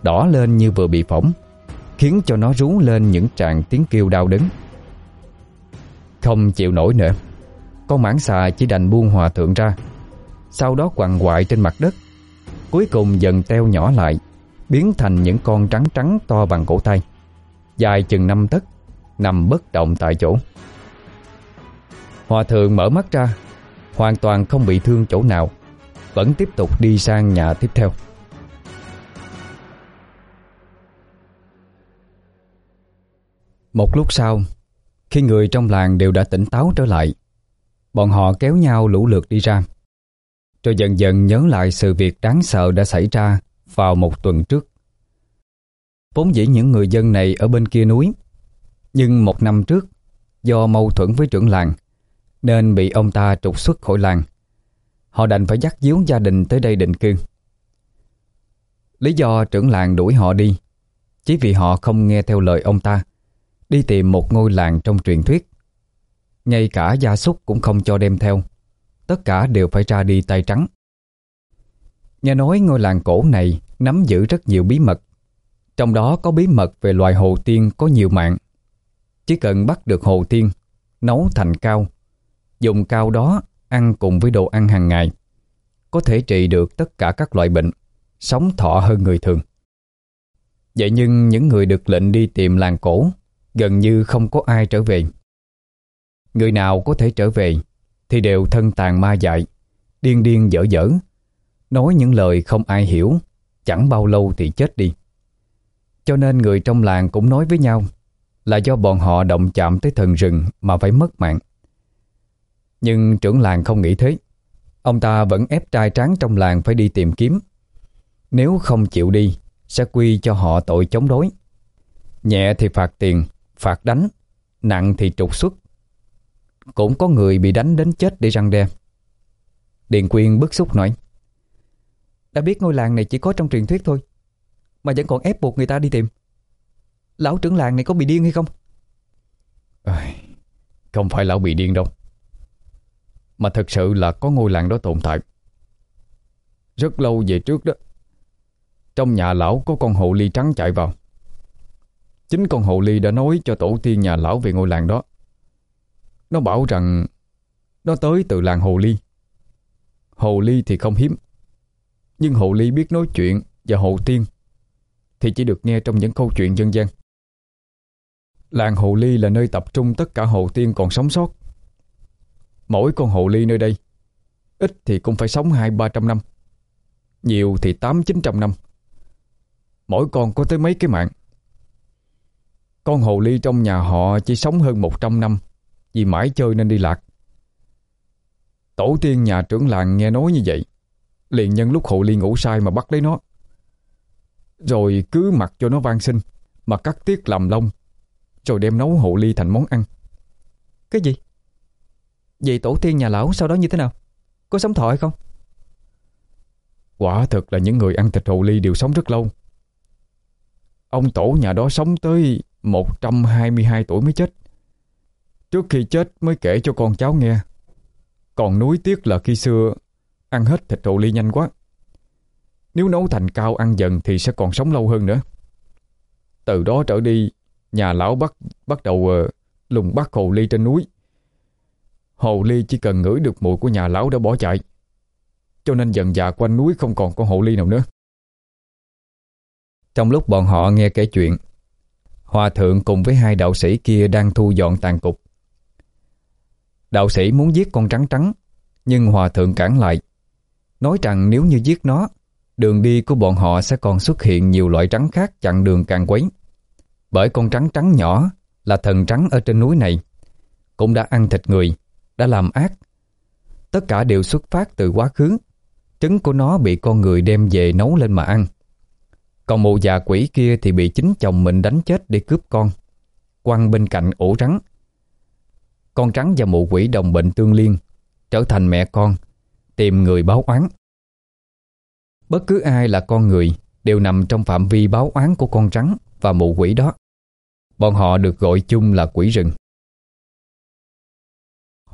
Đỏ lên như vừa bị phỏng, Khiến cho nó rú lên những tràng tiếng kêu đau đớn. Không chịu nổi nữa, Con mãng xà chỉ đành buông hòa thượng ra, Sau đó quằn quại trên mặt đất, Cuối cùng dần teo nhỏ lại, Biến thành những con trắng trắng to bằng cổ tay, Dài chừng năm tấc, Nằm bất động tại chỗ. Hòa thượng mở mắt ra, Hoàn toàn không bị thương chỗ nào, Vẫn tiếp tục đi sang nhà tiếp theo. Một lúc sau, Khi người trong làng đều đã tỉnh táo trở lại, Bọn họ kéo nhau lũ lượt đi ra. Rồi dần dần nhớ lại sự việc đáng sợ đã xảy ra Vào một tuần trước. Vốn dĩ những người dân này ở bên kia núi, Nhưng một năm trước, Do mâu thuẫn với trưởng làng nên bị ông ta trục xuất khỏi làng. Họ đành phải dắt díu gia đình tới đây định cư. Lý do trưởng làng đuổi họ đi, Chỉ vì họ không nghe theo lời ông ta, Đi tìm một ngôi làng trong truyền thuyết. Ngay cả gia súc cũng không cho đem theo, Tất cả đều phải ra đi tay trắng. Nghe nói ngôi làng cổ này nắm giữ rất nhiều bí mật, Trong đó có bí mật về loài hồ tiên có nhiều mạng. Chỉ cần bắt được hồ tiên, Nấu thành cao Dùng cao đó, ăn cùng với đồ ăn hàng ngày, Có thể trị được tất cả các loại bệnh, Sống thọ hơn người thường. Vậy nhưng những người được lệnh đi tìm làng cổ, Gần như không có ai trở về. Người nào có thể trở về, Thì đều thân tàn ma dại, Điên điên dở dở. Nói những lời không ai hiểu, Chẳng bao lâu thì chết đi. Cho nên người trong làng cũng nói với nhau, Là do bọn họ động chạm tới thần rừng Mà phải mất mạng. Nhưng trưởng làng không nghĩ thế. Ông ta vẫn ép trai tráng trong làng phải đi tìm kiếm. Nếu không chịu đi Sẽ quy cho họ tội chống đối. Nhẹ thì phạt tiền Phạt đánh Nặng thì trục xuất. Cũng có người bị đánh đến chết để răng đe. Điền Quyên bức xúc nói Đã biết ngôi làng này chỉ có trong truyền thuyết thôi Mà vẫn còn ép buộc người ta đi tìm. Lão trưởng làng này có bị điên hay không? À, Không phải lão bị điên đâu. Mà thật sự là có ngôi làng đó tồn tại. Rất lâu về trước đó, Trong nhà lão có con hồ ly trắng chạy vào. Chính con hồ ly đã nói cho tổ tiên nhà lão về ngôi làng đó. Nó bảo rằng Nó tới từ làng hồ ly. Hồ ly thì không hiếm, Nhưng hồ ly biết nói chuyện Và hồ tiên Thì chỉ được nghe trong những câu chuyện dân gian. Làng hồ ly là nơi tập trung tất cả hồ tiên còn sống sót. Mỗi con hồ ly nơi đây, Ít thì cũng phải sống hai, ba trăm năm, Nhiều thì tám, chín trăm năm Mỗi con có tới mấy cái mạng con hồ ly trong nhà họ chỉ sống hơn 100 năm, vì mãi chơi nên đi lạc. Tổ tiên nhà trưởng làng nghe nói như vậy, liền nhân lúc hồ ly ngủ sai mà bắt lấy nó. Rồi cứ mặc cho nó van sinh mà cắt tiết làm lông, rồi đem nấu hồ ly thành món ăn. Cái gì? Vậy tổ tiên nhà lão sau đó như thế nào? Có sống thọ hay không? Quả thực là những người ăn thịt hồ ly đều sống rất lâu. Ông tổ nhà đó sống tới 122 tuổi mới chết. Trước khi chết mới kể cho con cháu nghe. Còn núi tiếc là khi xưa ăn hết thịt hồ ly nhanh quá. Nếu nấu thành cao ăn dần thì sẽ còn sống lâu hơn nữa. Từ đó trở đi, nhà lão bắt bắt đầu uh, lùng bắt hồ ly trên núi. Hồ ly chỉ cần ngửi được mùi của nhà lão đã bỏ chạy. Cho nên dần dà quanh núi không còn con hồ ly nào nữa. Trong lúc bọn họ nghe kể chuyện Hòa thượng cùng với hai đạo sĩ kia đang thu dọn tàn cục. Đạo sĩ muốn giết con trắng trắng, nhưng hòa thượng cản lại. Nói rằng nếu như giết nó, đường đi của bọn họ sẽ còn xuất hiện nhiều loại trắng khác chặn đường càng quấy. Bởi con trắng trắng nhỏ là thần trắng ở trên núi này cũng đã ăn thịt người, đã làm ác. Tất cả đều xuất phát từ quá khứ. Trứng của nó bị con người đem về nấu lên mà ăn. Còn mụ già quỷ kia thì bị chính chồng mình đánh chết để cướp con. Quăng bên cạnh ổ trắng. Con trắng và mụ quỷ đồng bệnh tương liên, trở thành mẹ con, tìm người báo oán. Bất cứ ai là con người đều nằm trong phạm vi báo oán của con trắng và mụ quỷ đó. Bọn họ được gọi chung là quỷ rừng.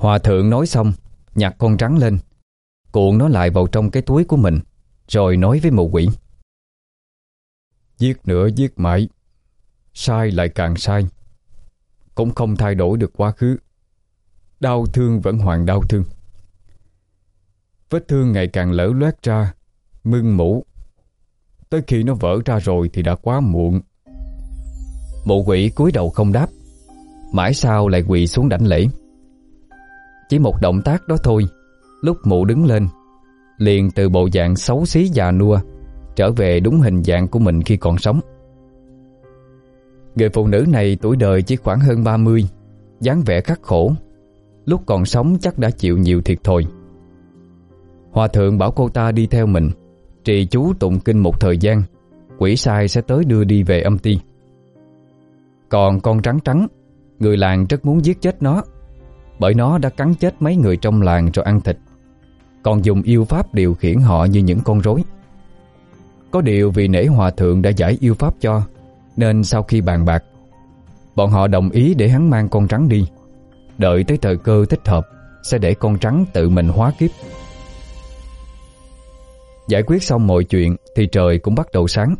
Hòa thượng nói xong, nhặt con trắng lên, cuộn nó lại vào trong cái túi của mình, rồi nói với mụ quỷ. Giết nữa giết mãi, sai lại càng sai, cũng không thay đổi được quá khứ. Đau thương vẫn hoàn đau thương. Vết thương ngày càng lỡ loét ra, mưng mũ. Tới khi nó vỡ ra rồi thì đã quá muộn. Mụ quỷ cúi đầu không đáp, mãi sau lại quỳ xuống đảnh lễ. Chỉ một động tác đó thôi. Lúc mụ đứng lên, Liền từ bộ dạng xấu xí già nua Trở về đúng hình dạng của mình khi còn sống. Người phụ nữ này tuổi đời chỉ khoảng hơn 30 dáng vẻ khắc khổ. Lúc còn sống chắc đã chịu nhiều thiệt thòi. Hòa thượng bảo cô ta đi theo mình, Trì chú tụng kinh một thời gian, Quỷ sai sẽ tới đưa đi về âm ti. Còn con trắng trắng, Người làng rất muốn giết chết nó bởi nó đã cắn chết mấy người trong làng rồi ăn thịt. Còn dùng yêu pháp điều khiển họ như những con rối. Có điều vì nể hòa thượng đã giải yêu pháp cho, Nên sau khi bàn bạc, Bọn họ đồng ý để hắn mang con trắng đi. Đợi tới thời cơ thích hợp, Sẽ để con trắng tự mình hóa kiếp. Giải quyết xong mọi chuyện Thì trời cũng bắt đầu sáng.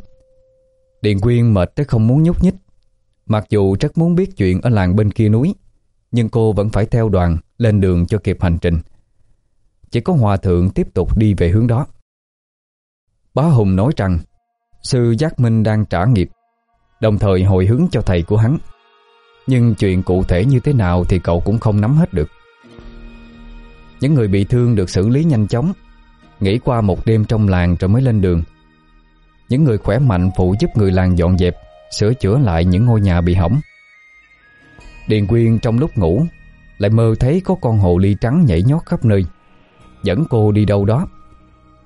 Điền Quyên mệt tới không muốn nhúc nhích. Mặc dù rất muốn biết chuyện ở làng bên kia núi nhưng cô vẫn phải theo đoàn lên đường cho kịp hành trình. Chỉ có hòa thượng tiếp tục đi về hướng đó. Bá Hùng nói rằng sư Giác Minh đang trả nghiệp, đồng thời hồi hướng cho thầy của hắn. Nhưng chuyện cụ thể như thế nào thì cậu cũng không nắm hết được. Những người bị thương được xử lý nhanh chóng, nghỉ qua một đêm trong làng rồi mới lên đường. Những người khỏe mạnh phụ giúp người làng dọn dẹp, sửa chữa lại những ngôi nhà bị hỏng. Điền Quyên trong lúc ngủ, Lại mơ thấy có con hồ ly trắng nhảy nhót khắp nơi. Dẫn cô đi đâu đó.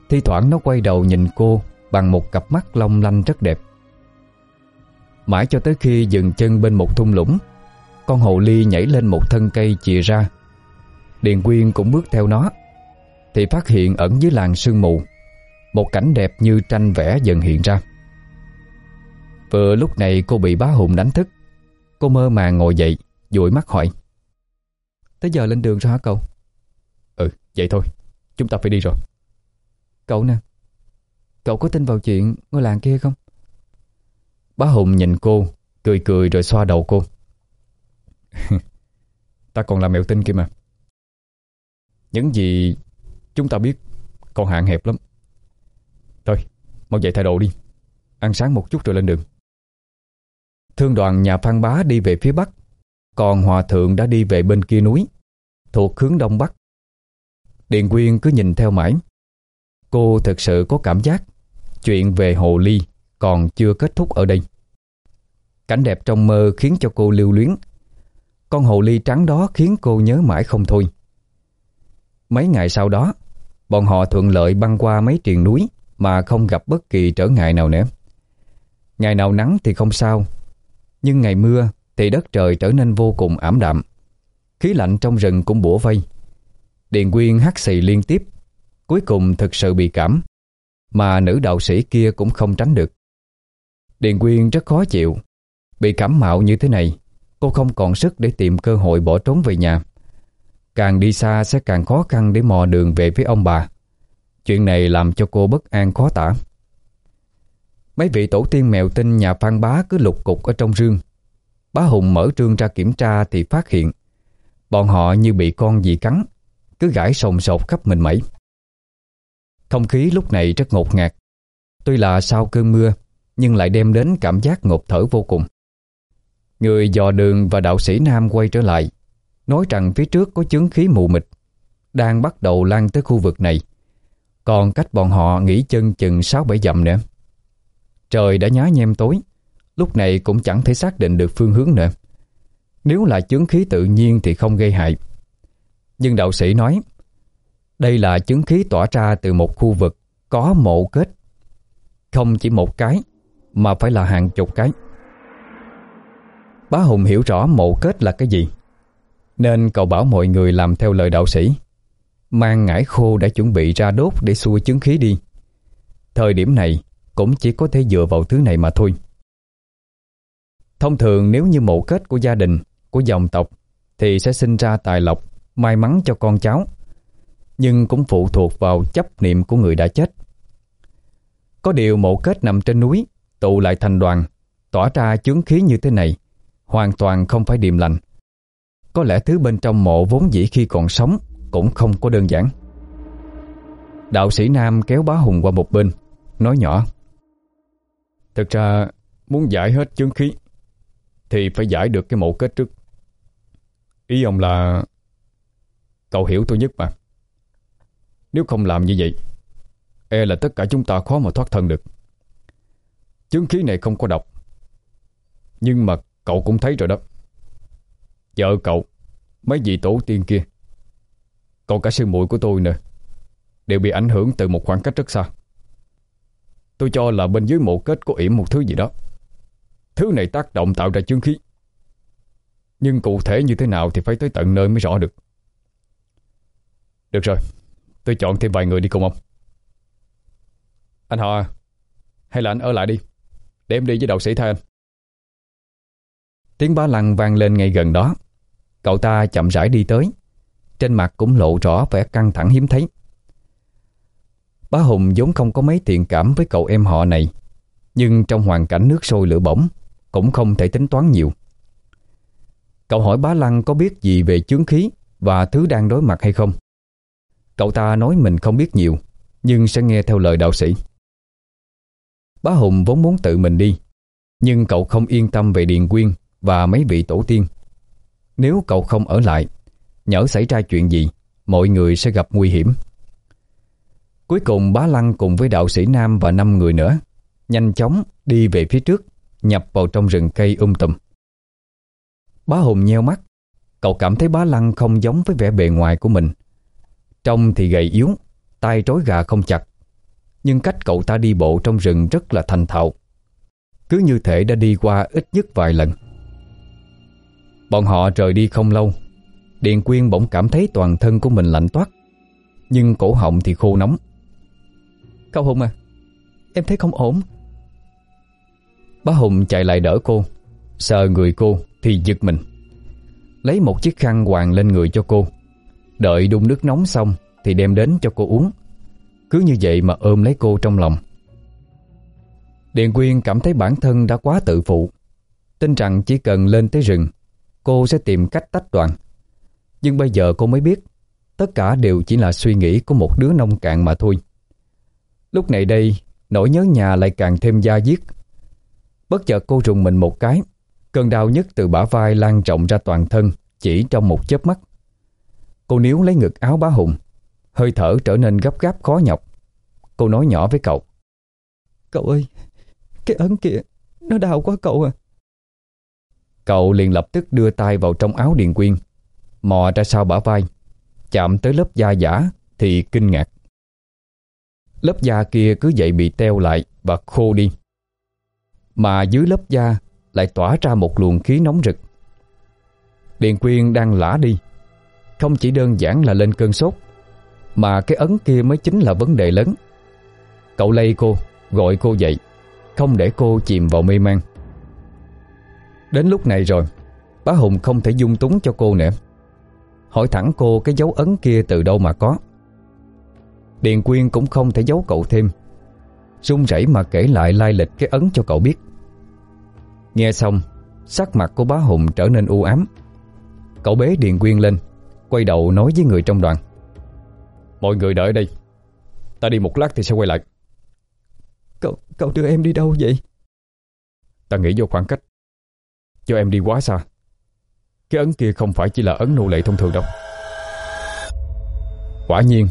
Thi thoảng nó quay đầu nhìn cô Bằng một cặp mắt long lanh rất đẹp. Mãi cho tới khi dừng chân bên một thung lũng, Con hồ ly nhảy lên một thân cây chìa ra. Điền Quyên cũng bước theo nó, Thì phát hiện ẩn dưới làng sương mù, Một cảnh đẹp như tranh vẽ dần hiện ra. Vừa lúc này cô bị bá hùng đánh thức, Cô mơ màng ngồi dậy dụi mắt hỏi. Tới giờ lên đường rồi hả cậu? Ừ, vậy thôi. Chúng ta phải đi rồi. Cậu nè Cậu có tin vào chuyện ngôi làng kia không? Bá Hùng nhìn cô Cười cười rồi xoa đầu cô. Ta còn là mèo tinh kia mà. Những gì chúng ta biết còn hạn hẹp lắm. Thôi, mau dậy thay đồ đi. Ăn sáng một chút rồi lên đường. Thương đoàn nhà Phan Bá đi về phía Bắc còn Hòa Thượng đã đi về bên kia núi, Thuộc hướng Đông Bắc. Điện Quyên cứ nhìn theo mãi. Cô thực sự có cảm giác Chuyện về Hồ Ly Còn chưa kết thúc ở đây. Cảnh đẹp trong mơ khiến cho cô lưu luyến. Con hồ ly trắng đó khiến cô nhớ mãi không thôi. Mấy ngày sau đó, Bọn họ thuận lợi băng qua mấy triền núi Mà không gặp bất kỳ trở ngại nào nữa. Ngày nào nắng thì không sao, Nhưng ngày mưa thì đất trời trở nên vô cùng ảm đạm. Khí lạnh trong rừng cũng bủa vây. Điền Quyên hắt xì liên tiếp, cuối cùng thực sự bị cảm, mà nữ đạo sĩ kia cũng không tránh được. Điền Quyên rất khó chịu, bị cảm mạo như thế này, cô không còn sức để tìm cơ hội bỏ trốn về nhà. Càng đi xa sẽ càng khó khăn để mò đường về với ông bà. Chuyện này làm cho cô bất an khó tả. Mấy vị tổ tiên mèo tinh nhà Phan Bá cứ lục cục ở trong rương, Bá Hùng mở trương ra kiểm tra thì phát hiện, Bọn họ như bị con gì cắn, Cứ gãi sồn sột khắp mình mẩy. Không khí lúc này rất ngột ngạt. Tuy là sau cơn mưa, Nhưng lại đem đến cảm giác ngột thở vô cùng. Người dò đường và đạo sĩ Nam quay trở lại, Nói rằng phía trước có chứng khí mù mịt, Đang bắt đầu lan tới khu vực này. Còn cách bọn họ nghỉ chân chừng 6-7 dặm nữa. Trời đã nhá nhem tối Lúc này cũng chẳng thể xác định được phương hướng nữa. Nếu là chứng khí tự nhiên thì không gây hại. Nhưng đạo sĩ nói, Đây là chứng khí tỏa ra từ một khu vực có mộ kết. Không chỉ một cái, Mà phải là hàng chục cái. Bá Hùng hiểu rõ mộ kết là cái gì, Nên cậu bảo mọi người làm theo lời đạo sĩ. Mang ngải khô đã chuẩn bị ra đốt để xua chứng khí đi. Thời điểm này cũng chỉ có thể dựa vào thứ này mà thôi. Thông thường nếu như mộ kết của gia đình, của dòng tộc thì sẽ sinh ra tài lộc, may mắn cho con cháu. Nhưng cũng phụ thuộc vào chấp niệm của người đã chết. Có điều mộ kết nằm trên núi, tụ lại thành đoàn, tỏa ra chướng khí như thế này, hoàn toàn không phải điềm lành. Có lẽ thứ bên trong mộ vốn dĩ khi còn sống cũng không có đơn giản. Đạo sĩ Nam kéo bá hùng qua một bên, nói nhỏ. Thực ra, muốn giải hết chướng khí, thì phải giải được cái mộ kết trước. Ý ông là, Cậu hiểu tôi nhất mà. Nếu không làm như vậy E là tất cả chúng ta khó mà thoát thân được. Chứng khí này không có độc, Nhưng mà cậu cũng thấy rồi đó. Vợ cậu, Mấy vị tổ tiên kia, Còn cả sư muội của tôi nữa, Đều bị ảnh hưởng từ một khoảng cách rất xa. Tôi cho là bên dưới mộ kết có yểm một thứ gì đó. Thứ này tác động tạo ra chương khí. Nhưng cụ thể như thế nào Thì phải tới tận nơi mới rõ được. Được rồi, Tôi chọn thêm vài người đi cùng ông. Anh họ, Hay là anh ở lại đi, Để em đi với đạo sĩ thay anh. Tiếng ba lăng vang lên ngay gần đó. Cậu ta chậm rãi đi tới. Trên mặt cũng lộ rõ vẻ căng thẳng hiếm thấy. Bá Hùng vốn không có mấy thiện cảm với cậu em họ này. Nhưng trong hoàn cảnh nước sôi lửa bỏng cũng không thể tính toán nhiều. Cậu hỏi bá Lăng có biết gì về chướng khí và thứ đang đối mặt hay không? Cậu ta nói mình không biết nhiều, nhưng sẽ nghe theo lời đạo sĩ. Bá Hùng vốn muốn tự mình đi, nhưng cậu không yên tâm về Điền Quyên và mấy vị tổ tiên. Nếu cậu không ở lại, nhỡ xảy ra chuyện gì, mọi người sẽ gặp nguy hiểm. Cuối cùng bá Lăng cùng với đạo sĩ Nam và năm người nữa nhanh chóng đi về phía trước nhập vào trong rừng cây um tùm. Bá Hùng nheo mắt, cậu cảm thấy bá Lăng không giống với vẻ bề ngoài của mình. Trông thì gầy yếu, tay trói gà không chặt, nhưng cách cậu ta đi bộ trong rừng rất là thành thạo. Cứ như thể đã đi qua ít nhất vài lần. Bọn họ rời đi không lâu, Điền Quyên bỗng cảm thấy toàn thân của mình lạnh toát, nhưng cổ họng thì khô nóng. Cậu Hùng à, em thấy không ổn. Bá Hùng chạy lại đỡ cô. Sờ người cô thì giật mình. Lấy một chiếc khăn hoàng lên người cho cô. Đợi đun nước nóng xong Thì đem đến cho cô uống. Cứ như vậy mà ôm lấy cô trong lòng. Điền Quyên cảm thấy bản thân đã quá tự phụ. Tin rằng chỉ cần lên tới rừng, Cô sẽ tìm cách tách đoàn. Nhưng bây giờ cô mới biết, Tất cả đều chỉ là suy nghĩ của một đứa nông cạn mà thôi. Lúc này đây, Nỗi nhớ nhà lại càng thêm da diết. Bất chợt cô rùng mình một cái. Cơn đau nhất từ bả vai lan rộng ra toàn thân Chỉ trong một chớp mắt. Cô níu lấy ngực áo bá hùng. Hơi thở trở nên gấp gáp khó nhọc. Cô nói nhỏ với cậu. Cậu ơi Cái ấn kia Nó đau quá cậu à. Cậu liền lập tức đưa tay vào trong áo Điền Quyên Mò ra sau bả vai Chạm tới lớp da giả Thì kinh ngạc. Lớp da kia cứ vậy bị teo lại Và khô đi mà dưới lớp da lại tỏa ra một luồng khí nóng rực. Điền Quyên đang lả đi, không chỉ đơn giản là lên cơn sốt, mà cái ấn kia mới chính là vấn đề lớn. Cậu lay cô, gọi cô dậy, không để cô chìm vào mê man. Đến lúc này rồi, bá Hùng không thể dung túng cho cô nữa. Hỏi thẳng cô cái dấu ấn kia từ đâu mà có. Điền Quyên cũng không thể giấu cậu thêm run rẩy mà kể lại lai lịch cái ấn cho cậu biết. Nghe xong, sắc mặt của bá Hùng trở nên u ám. Cậu bế Điền Quyên lên, quay đầu nói với người trong đoàn. Mọi người đợi đây, ta đi một lát thì sẽ quay lại. Cậu, cậu đưa em đi đâu vậy? Ta nghĩ vô khoảng cách, cho em đi quá xa. Cái ấn kia không phải chỉ là ấn nô lệ thông thường đâu. Quả nhiên,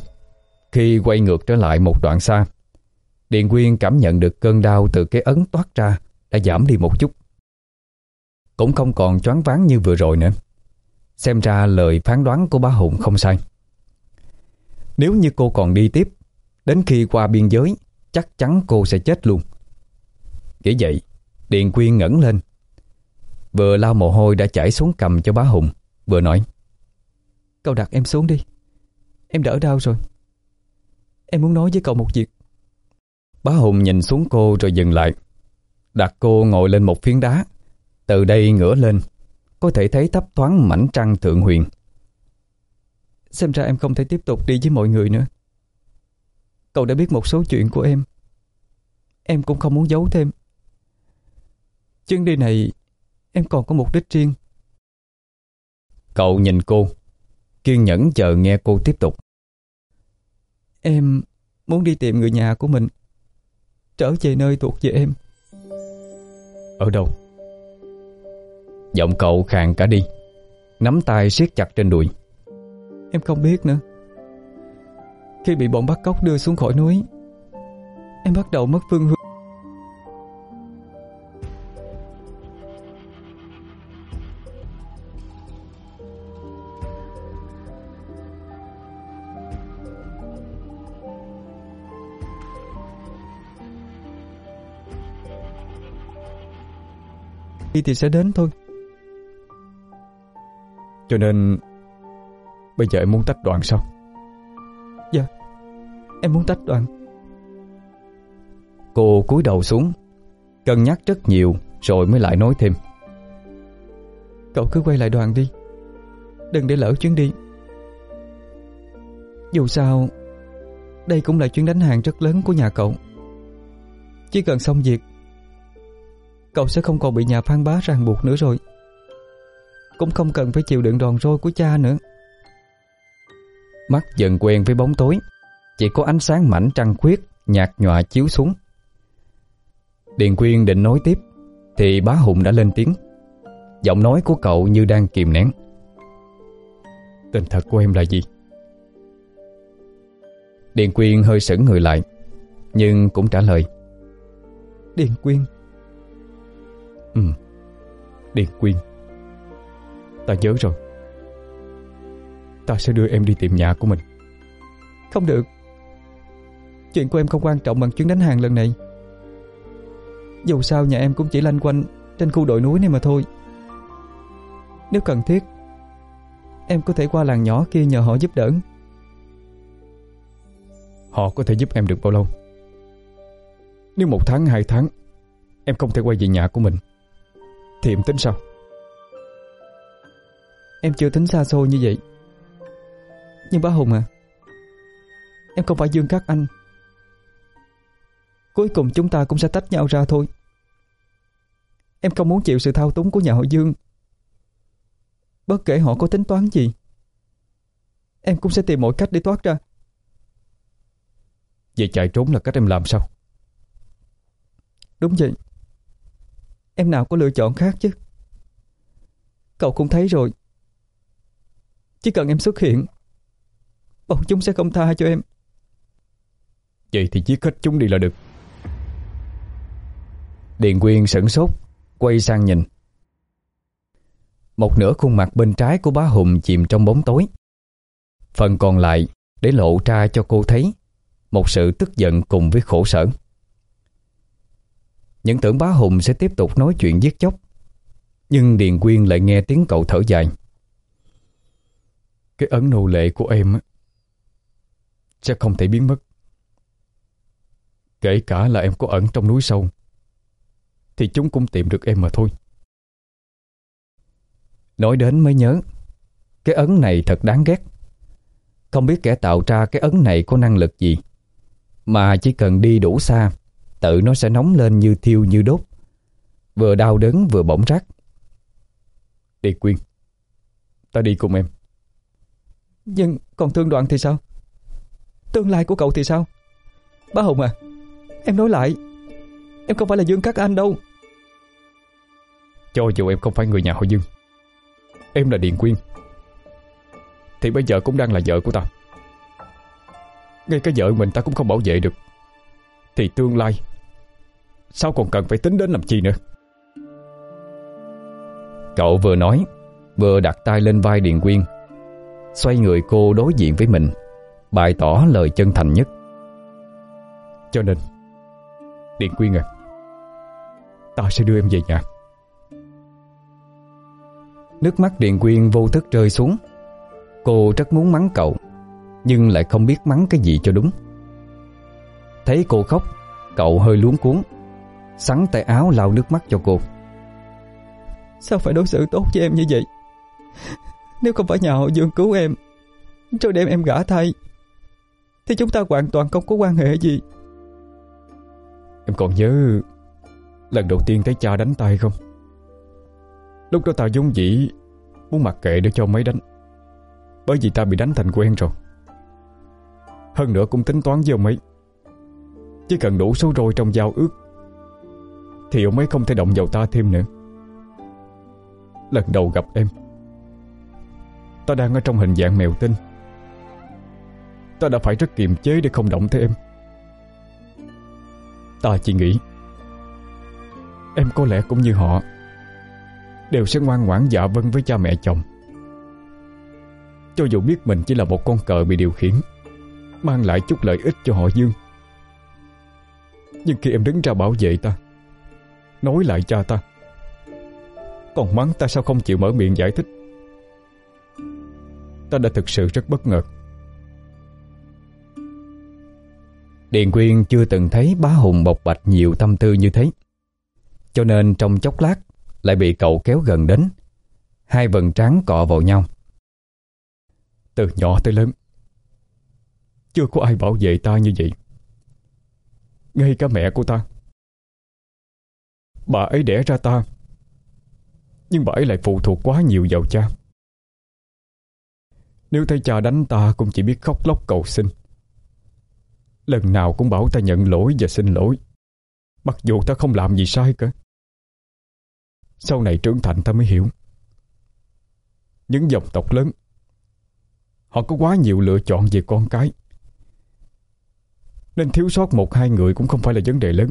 khi quay ngược trở lại một đoạn xa, Điền Quyên cảm nhận được cơn đau từ cái ấn toát ra đã giảm đi một chút. Cũng không còn choáng váng như vừa rồi nữa. Xem ra lời phán đoán của bá Hùng không sai. Nếu như cô còn đi tiếp, đến khi qua biên giới, chắc chắn cô sẽ chết luôn. Nghĩ vậy, Điện Quyên ngẩng lên. Vừa lau mồ hôi đã chảy xuống cầm cho bá Hùng, vừa nói. Cậu đặt em xuống đi. Em đỡ đau rồi. Em muốn nói với cậu một việc. Bá Hùng nhìn xuống cô rồi dừng lại. Đặt cô ngồi lên một phiến đá. Từ đây ngửa lên, có thể thấy thấp thoáng mảnh trăng thượng huyền. Xem ra em không thể tiếp tục đi với mọi người nữa. Cậu đã biết một số chuyện của em. Em cũng không muốn giấu thêm. Chuyến đi này em còn có mục đích riêng. Cậu nhìn cô, kiên nhẫn chờ nghe cô tiếp tục. Em muốn đi tìm người nhà của mình, trở về nơi thuộc về em. Ở đâu? Giọng cậu khàn cả đi, nắm tay siết chặt trên đùi. Em không biết nữa. Khi bị bọn bắt cóc đưa xuống khỏi núi, em bắt đầu mất phương hướng. đi thì sẽ đến thôi cho nên Bây giờ em muốn tách đoạn sao? Dạ Em muốn tách đoạn. Cô cúi đầu xuống Cân nhắc rất nhiều Rồi mới lại nói thêm. Cậu cứ quay lại đoàn đi Đừng để lỡ chuyến đi. Dù sao Đây cũng là chuyến đánh hàng rất lớn của nhà cậu. Chỉ cần xong việc Cậu sẽ không còn bị nhà phan bá ràng buộc nữa rồi Cũng không cần phải chịu đựng đòn roi của cha nữa. Mắt dần quen với bóng tối. Chỉ có ánh sáng mảnh trăng khuyết Nhạt nhòa chiếu xuống. Điền Quyên định nói tiếp Thì bá Hùng đã lên tiếng. Giọng nói của cậu như đang kìm nén. Tên thật của em là gì? Điền Quyên hơi sững người lại Nhưng cũng trả lời. Điền Quyên. Ừ Điền Quyên Ta nhớ rồi. Ta sẽ đưa em đi tìm nhà của mình. Không được. Chuyện của em không quan trọng bằng chuyến đánh hàng lần này. Dù sao nhà em cũng chỉ lanh quanh Trên khu đồi núi này mà thôi. Nếu cần thiết Em có thể qua làng nhỏ kia nhờ họ giúp đỡ. Họ có thể giúp em được bao lâu? Nếu một tháng hai tháng Em không thể quay về nhà của mình Thì em tính sao Em chưa tính xa xôi như vậy. Nhưng bá Hùng à Em không phải Dương Cát Anh. Cuối cùng chúng ta cũng sẽ tách nhau ra thôi. Em không muốn chịu sự thao túng của nhà họ Dương. Bất kể họ có tính toán gì Em cũng sẽ tìm mọi cách để thoát ra. Vậy chạy trốn là cách em làm sao? Đúng vậy. Em nào có lựa chọn khác chứ? Cậu cũng thấy rồi chỉ cần em xuất hiện, Bọn chúng sẽ không tha cho em. Vậy thì giết hết chúng đi là được. Điền Quyên sửng sốt, Quay sang nhìn. Một nửa khuôn mặt bên trái của bá Hùng chìm trong bóng tối. Phần còn lại để lộ ra cho cô thấy Một sự tức giận cùng với khổ sở. Những tưởng bá Hùng sẽ tiếp tục nói chuyện giết chóc, Nhưng Điền Quyên lại nghe tiếng cậu thở dài. Cái ấn nô lệ của em á, Sẽ không thể biến mất. Kể cả là em có ẩn trong núi sâu Thì chúng cũng tìm được em mà thôi. Nói đến mới nhớ Cái ấn này thật đáng ghét. Không biết kẻ tạo ra cái ấn này có năng lực gì Mà chỉ cần đi đủ xa Tự nó sẽ nóng lên như thiêu như đốt. Vừa đau đớn vừa bỏng rác Đi Quyên Ta đi cùng em. Nhưng còn thương đoạn thì sao? Tương lai của cậu thì sao? Bá Hùng à Em nói lại, Em không phải là Dương Cát Anh đâu. Cho dù em không phải người nhà họ Dương, Em là Điền Quyên, Thì bây giờ cũng đang là vợ của ta. Ngay cái vợ mình ta cũng không bảo vệ được, Thì tương lai Sao còn cần phải tính đến làm chi nữa? Cậu vừa nói, Vừa đặt tay lên vai Điền Quyên Xoay người cô đối diện với mình, Bày tỏ lời chân thành nhất. Cho nên, Điện Quyên à Ta sẽ đưa em về nhà. Nước mắt Điện Quyên vô thức rơi xuống. Cô rất muốn mắng cậu, Nhưng lại không biết mắng cái gì cho đúng. Thấy cô khóc, Cậu hơi luống cuốn Sắn tay áo lau nước mắt cho cô. Sao phải đối xử tốt với em như vậy? Nếu không phải nhà họ Dương cứu em Rồi đem em gả thay, Thì chúng ta hoàn toàn không có quan hệ gì. Em còn nhớ Lần đầu tiên thấy cha đánh tay không? Lúc đó ta dung dĩ Muốn mặc kệ để cho mấy đánh, Bởi vì ta bị đánh thành quen rồi. Hơn nữa cũng tính toán với mấy ấy, Chỉ cần đủ số rồi trong giao ước, Thì ông ấy không thể động vào ta thêm nữa. Lần đầu gặp em Ta đang ở trong hình dạng mèo tinh. Ta đã phải rất kiềm chế để không động tới em. Ta chỉ nghĩ, Em có lẽ cũng như họ, Đều sẽ ngoan ngoãn dạ vâng với cha mẹ chồng. Cho dù biết mình chỉ là một con cờ bị điều khiển, Mang lại chút lợi ích cho họ Dương. Nhưng khi em đứng ra bảo vệ ta, Nói lại cha ta, Còn mắng ta sao không chịu mở miệng giải thích? Ta đã thực sự rất bất ngờ. Điền Quyên chưa từng thấy bá Hùng bộc bạch nhiều tâm tư như thế. Cho nên trong chốc lát, Lại bị cậu kéo gần đến. Hai vần trán cọ vào nhau. Từ nhỏ tới lớn, Chưa có ai bảo vệ ta như vậy. Ngay cả mẹ của ta. Bà ấy đẻ ra ta. Nhưng bà ấy lại phụ thuộc quá nhiều vào cha. Nếu thấy cha đánh ta Cũng chỉ biết khóc lóc cầu xin. Lần nào cũng bảo ta nhận lỗi và xin lỗi. Mặc dù ta không làm gì sai cả. Sau này trưởng thành ta mới hiểu. Những dòng tộc lớn, Họ có quá nhiều lựa chọn về con cái. Nên thiếu sót một hai người cũng không phải là vấn đề lớn.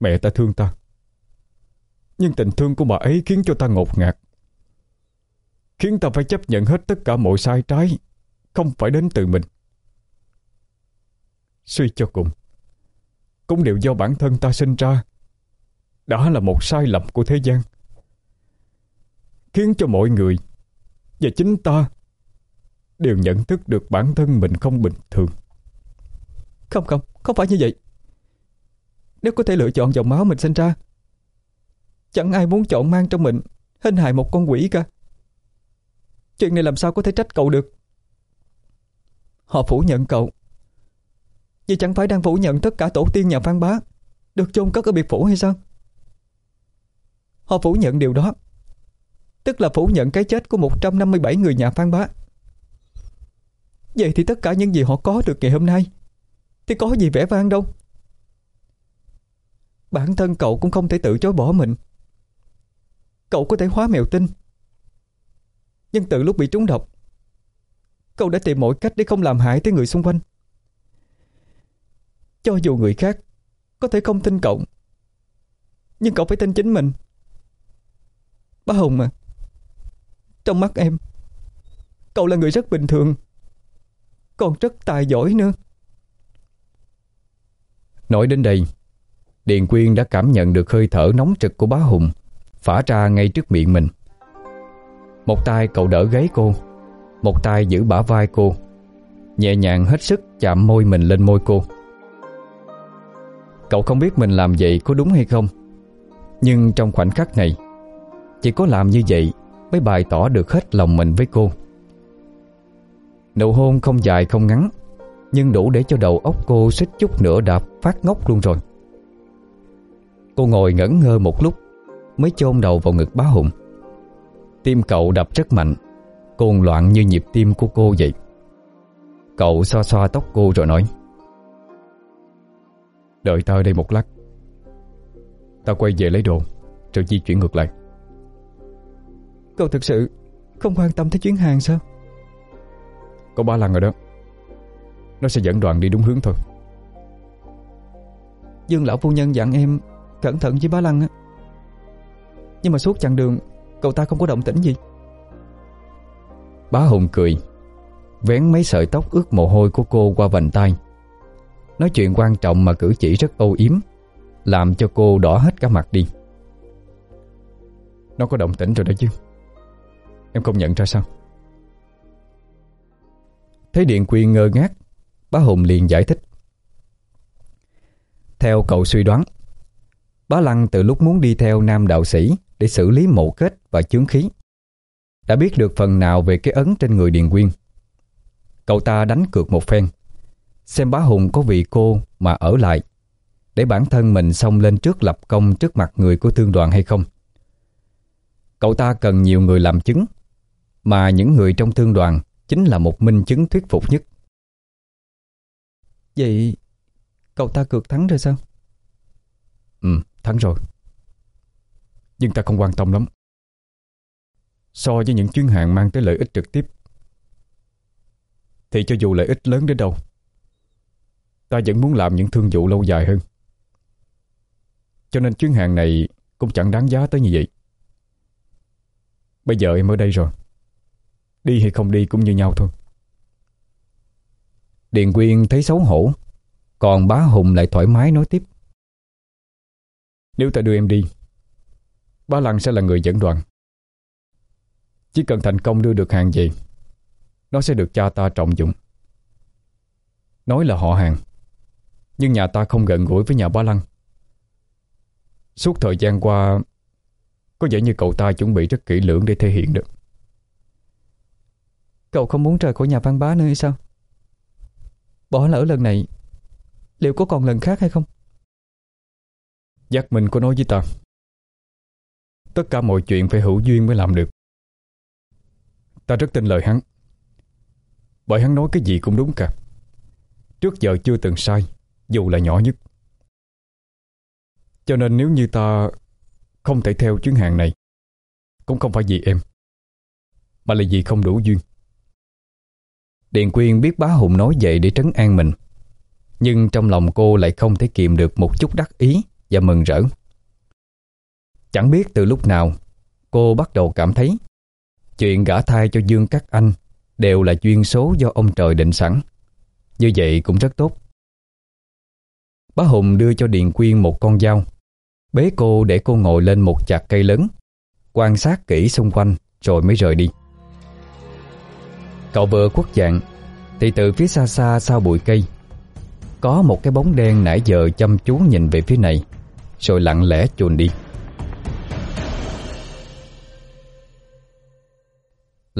Mẹ ta thương ta. Nhưng tình thương của bà ấy khiến cho ta ngột ngạt. Khiến ta phải chấp nhận hết tất cả mọi sai trái Không phải đến từ mình. Suy cho cùng Cũng đều do bản thân ta sinh ra. Đã là một sai lầm của thế gian. Khiến cho mọi người Và chính ta Đều nhận thức được bản thân mình không bình thường. Không không, không phải như vậy. Nếu có thể lựa chọn dòng máu mình sinh ra Chẳng ai muốn chọn mang trong mình Hình hài một con quỷ cả. Chuyện này làm sao có thể trách cậu được? Họ phủ nhận cậu. Vậy chẳng phải đang phủ nhận tất cả tổ tiên nhà Phan Bá Được chôn cất ở biệt phủ hay sao? Họ phủ nhận điều đó. Tức là phủ nhận cái chết của 157 người nhà Phan Bá. Vậy thì tất cả những gì họ có được ngày hôm nay Thì có gì vẻ vang đâu? Bản thân cậu cũng không thể tự chối bỏ mình. Cậu có thể hóa mèo tinh. Nhưng từ lúc bị trúng độc, Cậu đã tìm mọi cách để không làm hại tới người xung quanh. Cho dù người khác Có thể không tin cậu, Nhưng cậu phải tin chính mình. Bá Hùng à Trong mắt em, Cậu là người rất bình thường, Còn rất tài giỏi nữa. Nói đến đây, Điền Quyên đã cảm nhận được hơi thở nóng trực của bá Hùng Phả ra ngay trước miệng mình. Một tay cậu đỡ gáy cô, Một tay giữ bả vai cô. Nhẹ nhàng hết sức chạm môi mình lên môi cô. Cậu không biết mình làm vậy có đúng hay không, Nhưng trong khoảnh khắc này, Chỉ có làm như vậy Mới bày tỏ được hết lòng mình với cô. Nụ hôn không dài không ngắn, Nhưng đủ để cho đầu óc cô xích chút nữa đã phát ngốc luôn rồi. Cô ngồi ngẩn ngơ một lúc, Mới chôn đầu vào ngực bá Hùng. Tim cậu đập rất mạnh. Cuồng loạn như nhịp tim của cô vậy. Cậu xoa xoa tóc cô rồi nói. Đợi ta ở đây một lát. Ta quay về lấy đồ Rồi di chuyển ngược lại. Cậu thực sự không quan tâm tới chuyến hàng sao? Có ba lần rồi đó. Nó sẽ dẫn đoàn đi đúng hướng thôi. Dương lão phu nhân dặn em Cẩn thận với bá lăng á. Nhưng mà suốt chặng đường Cậu ta không có động tĩnh gì. Bá Hùng cười, Vén mấy sợi tóc ướt mồ hôi của cô qua vành tay Nói chuyện quan trọng mà cử chỉ rất âu yếm, Làm cho cô đỏ hết cả mặt đi. Nó có động tĩnh rồi đó chứ? Em không nhận ra sao? Thấy Điện Quyên ngơ ngác, Bá Hùng liền giải thích. Theo cậu suy đoán, Bá Lăng từ lúc muốn đi theo nam đạo sĩ để xử lý mộ kết và chướng khí. Đã biết được phần nào về cái ấn trên người Điền Quyên Cậu ta đánh cược một phen Xem bá Hùng có vì cô mà ở lại Để bản thân mình xông lên trước lập công trước mặt người của thương đoàn hay không. Cậu ta cần nhiều người làm chứng Mà những người trong thương đoàn Chính là một minh chứng thuyết phục nhất. Vậy cậu ta cược thắng rồi sao? Ừ, thắng rồi nhưng ta không quan tâm lắm. So với những chuyến hàng mang tới lợi ích trực tiếp, Thì cho dù lợi ích lớn đến đâu, Ta vẫn muốn làm những thương vụ lâu dài hơn. Cho nên chuyến hàng này Cũng chẳng đáng giá tới như vậy. Bây giờ em ở đây rồi. Đi hay không đi cũng như nhau thôi. Điền Quyên thấy xấu hổ, Còn bá Hùng lại thoải mái nói tiếp. Nếu ta đưa em đi Bá Lăng sẽ là người dẫn đoàn. Chỉ cần thành công đưa được hàng về Nó sẽ được cha ta trọng dụng. Nói là họ hàng Nhưng nhà ta không gần gũi với nhà bá Lăng. Suốt thời gian qua Có vẻ như cậu ta chuẩn bị rất kỹ lưỡng để thể hiện được. Cậu không muốn rời khỏi nhà văn bá nữa hay sao? Bỏ lỡ lần này Liệu có còn lần khác hay không? Giác Minh có nói với ta Tất cả mọi chuyện phải hữu duyên mới làm được. Ta rất tin lời hắn. Bởi hắn nói cái gì cũng đúng cả. Trước giờ chưa từng sai, Dù là nhỏ nhất. Cho nên nếu như ta Không thể theo chuyến hàng này, Cũng không phải vì em, Mà là vì không đủ duyên. Điền Quyên biết bá Hùng nói vậy để trấn an mình, Nhưng trong lòng cô lại không thể kiềm được một chút đắc ý và mừng rỡ. Chẳng biết từ lúc nào, Cô bắt đầu cảm thấy Chuyện gả thai cho Dương Cát Anh Đều là duyên số do ông trời định sẵn. Như vậy cũng rất tốt. Bá Hùng đưa cho Điền Quyên một con dao. Bế cô để cô ngồi lên một chạc cây lớn, Quan sát kỹ xung quanh Rồi mới rời đi. Cậu vừa quất dạng Thì từ phía xa xa sau bụi cây, Có một cái bóng đen nãy giờ chăm chú nhìn về phía này, Rồi lặng lẽ chuồn đi.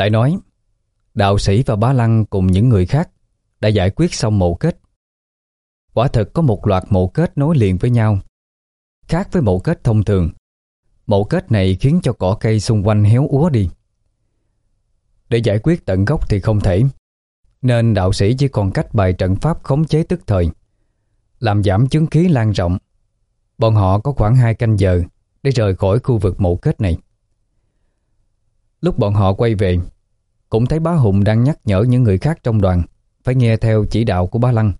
Lại nói, Đạo sĩ và bá lăng cùng những người khác Đã giải quyết xong mộ kết. Quả thực có một loạt mộ kết nối liền với nhau, Khác với mộ kết thông thường. Mộ kết này khiến cho cỏ cây xung quanh héo úa đi. Để giải quyết tận gốc thì không thể, Nên đạo sĩ chỉ còn cách bài trận pháp khống chế tức thời, Làm giảm chứng khí lan rộng. Bọn họ có khoảng 2 canh giờ Để rời khỏi khu vực mộ kết này. Lúc bọn họ quay về, Cũng thấy bá Hùng đang nhắc nhở những người khác trong đoàn Phải nghe theo chỉ đạo của bá Lăng.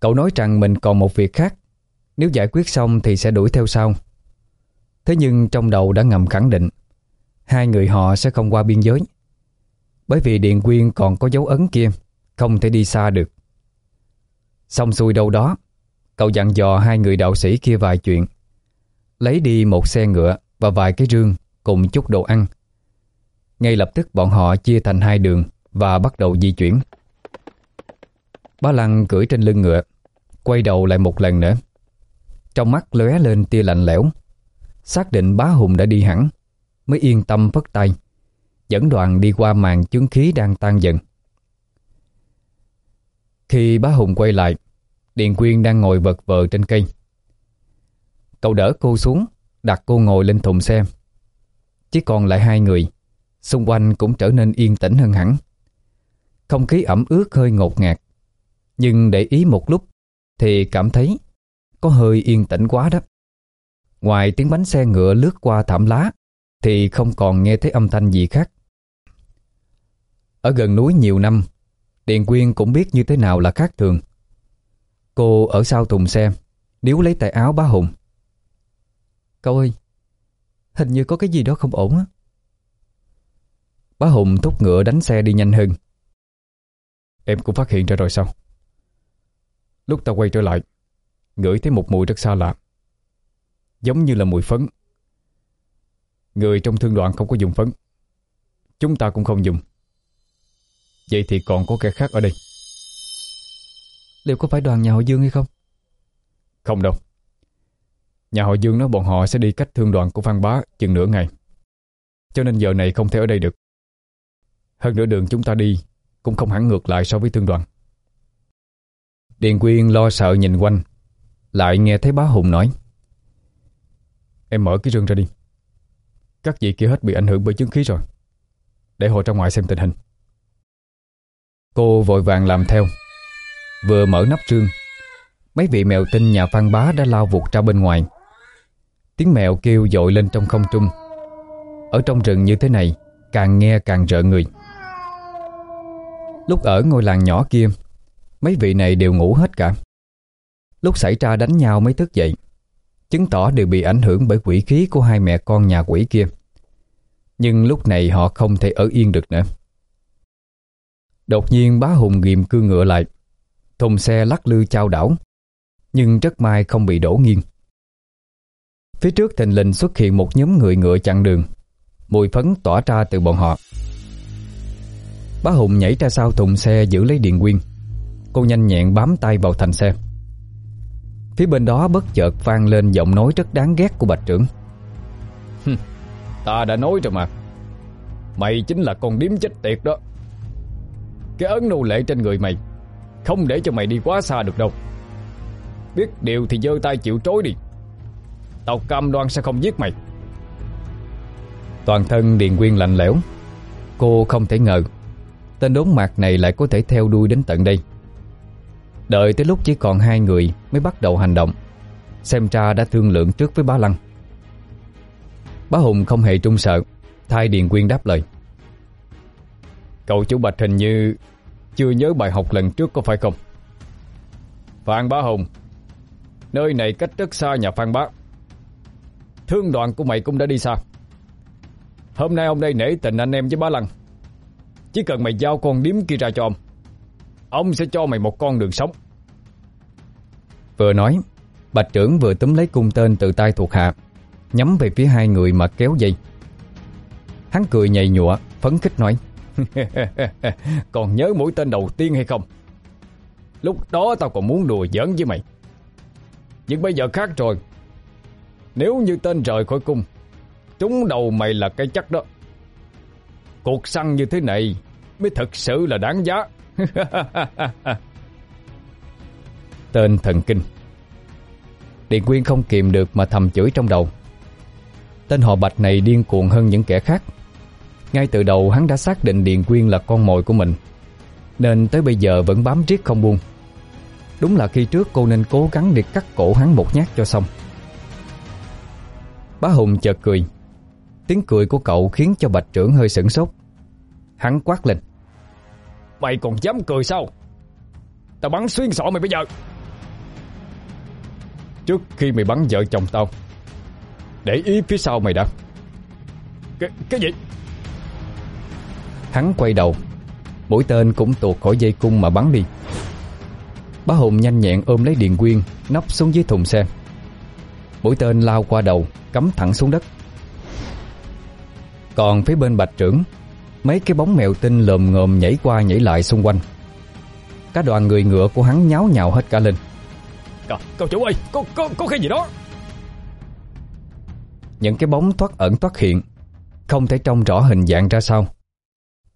Cậu nói rằng mình còn một việc khác, Nếu giải quyết xong thì sẽ đuổi theo sau. Thế nhưng trong đầu đã ngầm khẳng định, Hai người họ sẽ không qua biên giới. Bởi vì Điện Quyên còn có dấu ấn kia, Không thể đi xa được. Xong xuôi đâu đó, Cậu dặn dò hai người đạo sĩ kia vài chuyện, Lấy đi một xe ngựa Và vài cái rương Cùng chút đồ ăn Ngay lập tức bọn họ chia thành hai đường Và bắt đầu di chuyển Bá Lăng cưỡi trên lưng ngựa Quay đầu lại một lần nữa Trong mắt lóe lên tia lạnh lẽo Xác định bá Hùng đã đi hẳn mới yên tâm phất tay, dẫn đoàn đi qua màn chứng khí đang tan dần. Khi bá Hùng quay lại, Điền Quyên đang ngồi vật vờ trên cây. Cậu đỡ cô xuống, đặt cô ngồi lên thùng xe. Chỉ còn lại hai người, xung quanh cũng trở nên yên tĩnh hơn hẳn. Không khí ẩm ướt hơi ngột ngạt, nhưng để ý một lúc thì cảm thấy có hơi yên tĩnh quá đó. Ngoài tiếng bánh xe ngựa lướt qua thảm lá thì không còn nghe thấy âm thanh gì khác. Ở gần núi nhiều năm, Điền Quyên cũng biết như thế nào là khác thường. Cô ở sau thùng xe, Níu lấy tay áo bá Hùng Cậu ơi Hình như có cái gì đó không ổn á. Bá Hùng thúc ngựa đánh xe đi nhanh hơn. Em cũng phát hiện ra rồi sao? Lúc ta quay trở lại Ngửi thấy một mùi rất xa lạ. Giống như là mùi phấn. Người trong thương đoạn không có dùng phấn. Chúng ta cũng không dùng. Vậy thì còn có kẻ khác ở đây. Liệu có phải đoàn nhà họ Dương hay không? Không đâu Nhà họ Dương nói bọn họ sẽ đi cách thương đoàn của Phan Bá chừng nửa ngày. Cho nên giờ này không thể ở đây được. Hơn nữa đường chúng ta đi Cũng không hẳn ngược lại so với thương đoàn. Điền Quyên lo sợ nhìn quanh, Lại nghe thấy bá Hùng nói. Em mở cái rương ra đi. Các vị kia hết bị ảnh hưởng bởi chứng khí rồi. Để họ ra ngoài xem tình hình. Cô vội vàng làm theo. Vừa mở nắp rương, Mấy vị mèo tinh nhà Phan Bá đã lao vụt ra bên ngoài. Tiếng mèo kêu dội lên trong không trung. Ở trong rừng như thế này, Càng nghe càng rợ người. Lúc ở ngôi làng nhỏ kia, Mấy vị này đều ngủ hết cả. Lúc xảy ra đánh nhau mới thức dậy, Chứng tỏ đều bị ảnh hưởng bởi quỷ khí Của hai mẹ con nhà quỷ kia. Nhưng lúc này họ không thể ở yên được nữa. Đột nhiên bá hùng ghim cương ngựa lại, Thùng xe lắc lư trao đảo, Nhưng rất may không bị đổ nghiêng. Phía trước thình lình xuất hiện một nhóm người ngựa chặn đường. Mùi phấn tỏa ra từ bọn họ. Bá Hùng nhảy ra sau thùng xe giữ lấy điện quyên Cô nhanh nhẹn bám tay vào thành xe. Phía bên đó bất chợt vang lên giọng nói rất đáng ghét của bạch trưởng. Ta đã nói rồi mà. Mày chính là con điếm chết tiệt đó. Cái ấn nô lệ trên người mày, Không để cho mày đi quá xa được đâu. Biết điều thì giơ tay chịu trối đi. Tao cam đoan sẽ không giết mày. Toàn thân Điền Quyên lạnh lẽo. Cô không thể ngờ, Tên đốn mạc này lại có thể theo đuôi đến tận đây. Đợi tới lúc chỉ còn hai người Mới bắt đầu hành động, Xem ra đã thương lượng trước với bá Lăng. Bá Hùng không hề trung sợ, Thay Điền Quyên đáp lời. Cậu chủ Bạch hình như Chưa nhớ bài học lần trước có phải không? Phan Bá Hùng, Nơi này cách rất xa nhà Phan Bá. Thương đoàn của mày cũng đã đi xa. Hôm nay ông đây nể tình anh em với bá Lăng. Chỉ cần mày giao con điếm kia ra cho ông Ông sẽ cho mày một con đường sống. Vừa nói, Bạch trưởng vừa túm lấy cung tên từ tay thuộc hạ, Nhắm về phía hai người mà kéo dây. Hắn cười nhầy nhụa, Phấn khích nói, Còn nhớ mũi tên đầu tiên hay không? Lúc đó tao còn muốn đùa giỡn với mày. Nhưng bây giờ khác rồi nếu như tên rời khỏi cung, Trúng đầu mày là cái chắc đó. Cuộc săn như thế này Mới thật sự là đáng giá. Tên thần kinh. Điện Quyên không kìm được mà thầm chửi trong đầu. Tên họ Bạch này điên cuồng hơn những kẻ khác. Ngay từ đầu hắn đã xác định Điện Quyên là con mồi của mình, Nên tới bây giờ vẫn bám riết không buông. Đúng là khi trước cô nên cố gắng để cắt cổ hắn một nhát cho xong. Bá Hùng chợt cười. Tiếng cười của cậu khiến cho Bạch trưởng hơi sửng sốt. Hắn quát lên. Mày còn dám cười sao? Tao bắn xuyên sọ mày bây giờ. Trước khi mày bắn vợ chồng tao Để ý phía sau mày đã. Cái, cái gì? Hắn quay đầu. Mũi tên cũng tuột khỏi dây cung mà bắn đi. Bá Hùng nhanh nhẹn ôm lấy Điền Quyên Nắp xuống dưới thùng xe. Mũi tên lao qua đầu Cắm thẳng xuống đất. Còn phía bên bạch trưởng Mấy cái bóng mèo tinh lồm ngồm nhảy qua nhảy lại xung quanh. Cả đoàn người ngựa của hắn nháo nhào hết cả lên. Cậu, cậu chủ ơi, có, có, có cái gì đó? Những cái bóng thoát ẩn thoát hiện Không thể trông rõ hình dạng ra sao.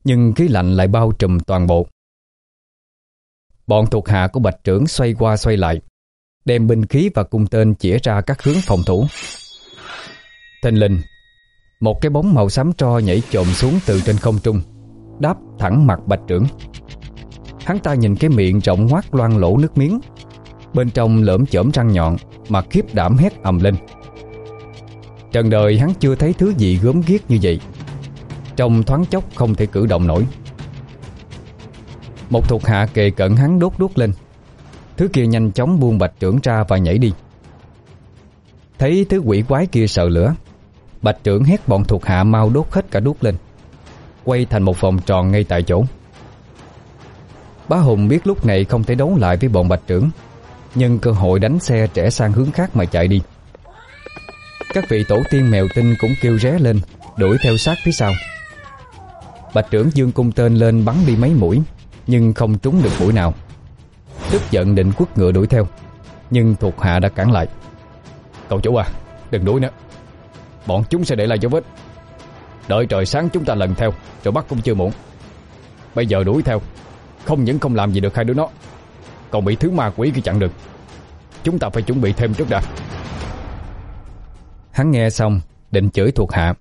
Nhưng khí lạnh lại bao trùm toàn bộ. Bọn thuộc hạ của bạch trưởng xoay qua xoay lại Đem binh khí và cung tên chĩa ra các hướng phòng thủ. Thình linh Một cái bóng màu xám tro nhảy chồm xuống từ trên không trung, Đáp thẳng mặt bạch trưởng. Hắn ta nhìn cái miệng rộng ngoác loang lỗ nước miếng, Bên trong lởm chởm răng nhọn Mà khiếp đảm hét ầm lên. Trần đời hắn chưa thấy thứ gì gớm ghiếc như vậy, Trong thoáng chốc không thể cử động nổi. Một thuộc hạ kề cận hắn đốt đốt lên Thứ kia nhanh chóng buông bạch trưởng ra và nhảy đi. Thấy thứ quỷ quái kia sợ lửa, Bạch trưởng hét bọn thuộc hạ mau đốt hết cả đuốc lên, Quay thành một vòng tròn ngay tại chỗ. Bá Hùng biết lúc này không thể đấu lại với bọn bạch trưởng, Nhưng cơ hội đánh xe trẻ sang hướng khác mà chạy đi. Các vị tổ tiên mèo tinh cũng kêu ré lên, Đuổi theo sát phía sau. Bạch trưởng dương cung tên lên bắn đi mấy mũi, Nhưng không trúng được mũi nào. Tức giận định quất ngựa đuổi theo. Nhưng thuộc hạ đã cản lại. Cậu chủ à Đừng đuổi nữa. Bọn chúng sẽ để lại dấu vết. Đợi trời sáng chúng ta lần theo, Rồi bắt cũng chưa muộn. Bây giờ đuổi theo, Không những không làm gì được hai đứa nó, Còn bị thứ ma quỷ kia chặn được Chúng ta phải chuẩn bị thêm trước đã. Hắn nghe xong, Định chửi thuộc hạ.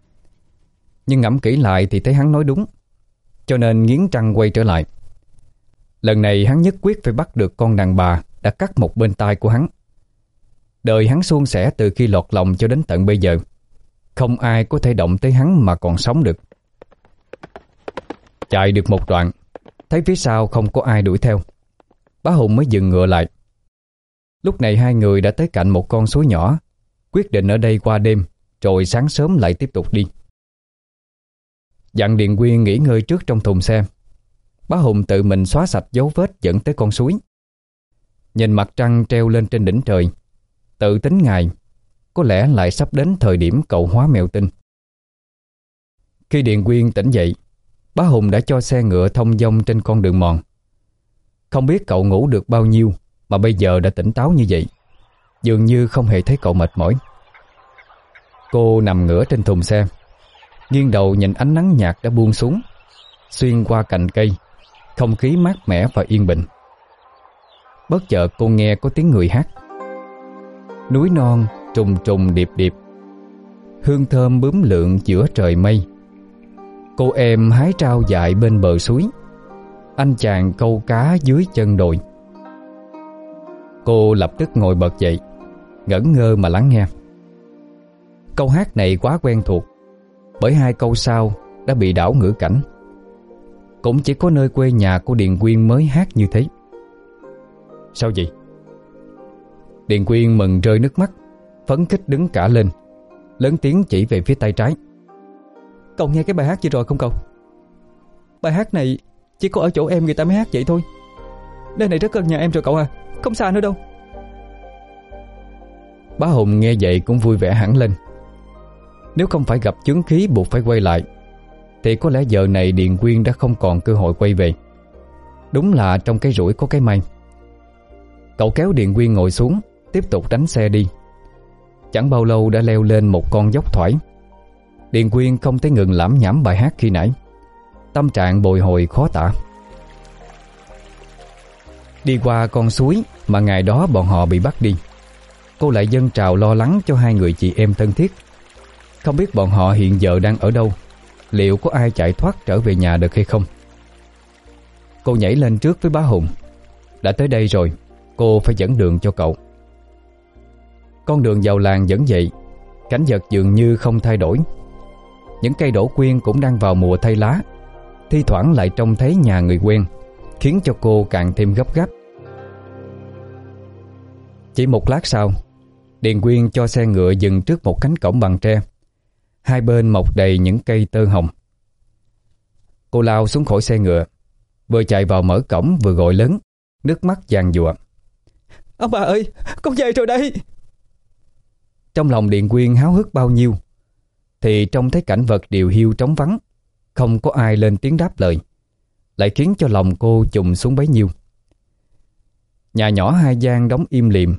Nhưng ngẫm kỹ lại thì thấy hắn nói đúng. Cho nên nghiến răng quay trở lại. Lần này hắn nhất quyết phải bắt được con đàn bà Đã cắt một bên tai của hắn. Đời hắn suôn sẻ từ khi lọt lòng cho đến tận bây giờ. Không ai có thể động tới hắn mà còn sống được. Chạy được một đoạn, Thấy phía sau không có ai đuổi theo. Bá Hùng mới dừng ngựa lại. Lúc này hai người đã tới cạnh một con suối nhỏ, Quyết định ở đây qua đêm, Rồi sáng sớm lại tiếp tục đi. Dặn Điện Quyên nghỉ ngơi trước trong thùng xe. Bá Hùng tự mình xóa sạch dấu vết dẫn tới con suối. Nhìn mặt trăng treo lên trên đỉnh trời, Tự tính ngày Có lẽ lại sắp đến thời điểm cậu hóa mèo tinh. Khi Điện Quyên tỉnh dậy, Bá Hùng đã cho xe ngựa thông dong trên con đường mòn. Không biết cậu ngủ được bao nhiêu Mà bây giờ đã tỉnh táo như vậy, Dường như không hề thấy cậu mệt mỏi. Cô nằm ngửa trên thùng xe, Nghiêng đầu nhìn ánh nắng nhạt đã buông xuống, Xuyên qua cành cây. Không khí mát mẻ và yên bình. Bất chợt cô nghe có tiếng người hát. Núi non trùng trùng điệp điệp. Hương thơm bướm lượng giữa trời mây. Cô em hái trao dại bên bờ suối. Anh chàng câu cá dưới chân đồi. Cô lập tức ngồi bật dậy, Ngẩn ngơ mà lắng nghe. Câu hát này quá quen thuộc, Bởi hai câu sau đã bị đảo ngữ cảnh. Cũng chỉ có nơi quê nhà của Điền Quyên mới hát như thế. Sao vậy? Điền Quyên mừng rơi nước mắt, Phấn khích đứng cả lên, Lớn tiếng chỉ về phía tay trái. Cậu nghe cái bài hát gì rồi không cậu? Bài hát này chỉ có ở chỗ em người ta mới hát vậy thôi. Nơi này rất gần nhà em rồi cậu à Không xa nữa đâu. Bá Hùng nghe vậy cũng vui vẻ hẳn lên. Nếu không phải gặp chứng khí buộc phải quay lại thì có lẽ giờ này Điền Quyên đã không còn cơ hội quay về. Đúng là trong cái rủi có cái may. Cậu kéo Điền Quyên ngồi xuống, Tiếp tục đánh xe đi. Chẳng bao lâu đã leo lên một con dốc thoải. Điền Quyên không thể ngừng lãm nhảm bài hát khi nãy. Tâm trạng bồi hồi khó tả. Đi qua con suối Mà ngày đó bọn họ bị bắt đi. Cô lại dâng trào lo lắng cho hai người chị em thân thiết. Không biết bọn họ hiện giờ đang ở đâu. Liệu có ai chạy thoát trở về nhà được hay không? Cô nhảy lên trước với bá Hùng. Đã tới đây rồi Cô phải dẫn đường cho cậu. Con đường vào làng vẫn vậy, Cảnh vật dường như không thay đổi. Những cây đổ quyên cũng đang vào mùa thay lá. Thi thoảng lại trông thấy nhà người quen Khiến cho cô càng thêm gấp gáp. Chỉ một lát sau Điền Quyên cho xe ngựa dừng trước một cánh cổng bằng tre. Hai bên mọc đầy những cây tơ hồng. Cô lao xuống khỏi xe ngựa Vừa chạy vào mở cổng vừa gọi lớn Nước mắt giàn dụa Ông bà ơi con về rồi đây. Trong lòng Điện Quyên háo hức bao nhiêu Thì trông thấy cảnh vật điều hiu trống vắng Không có ai lên tiếng đáp lời Lại khiến cho lòng cô trùng xuống bấy nhiêu. Nhà nhỏ hai gian đóng im lìm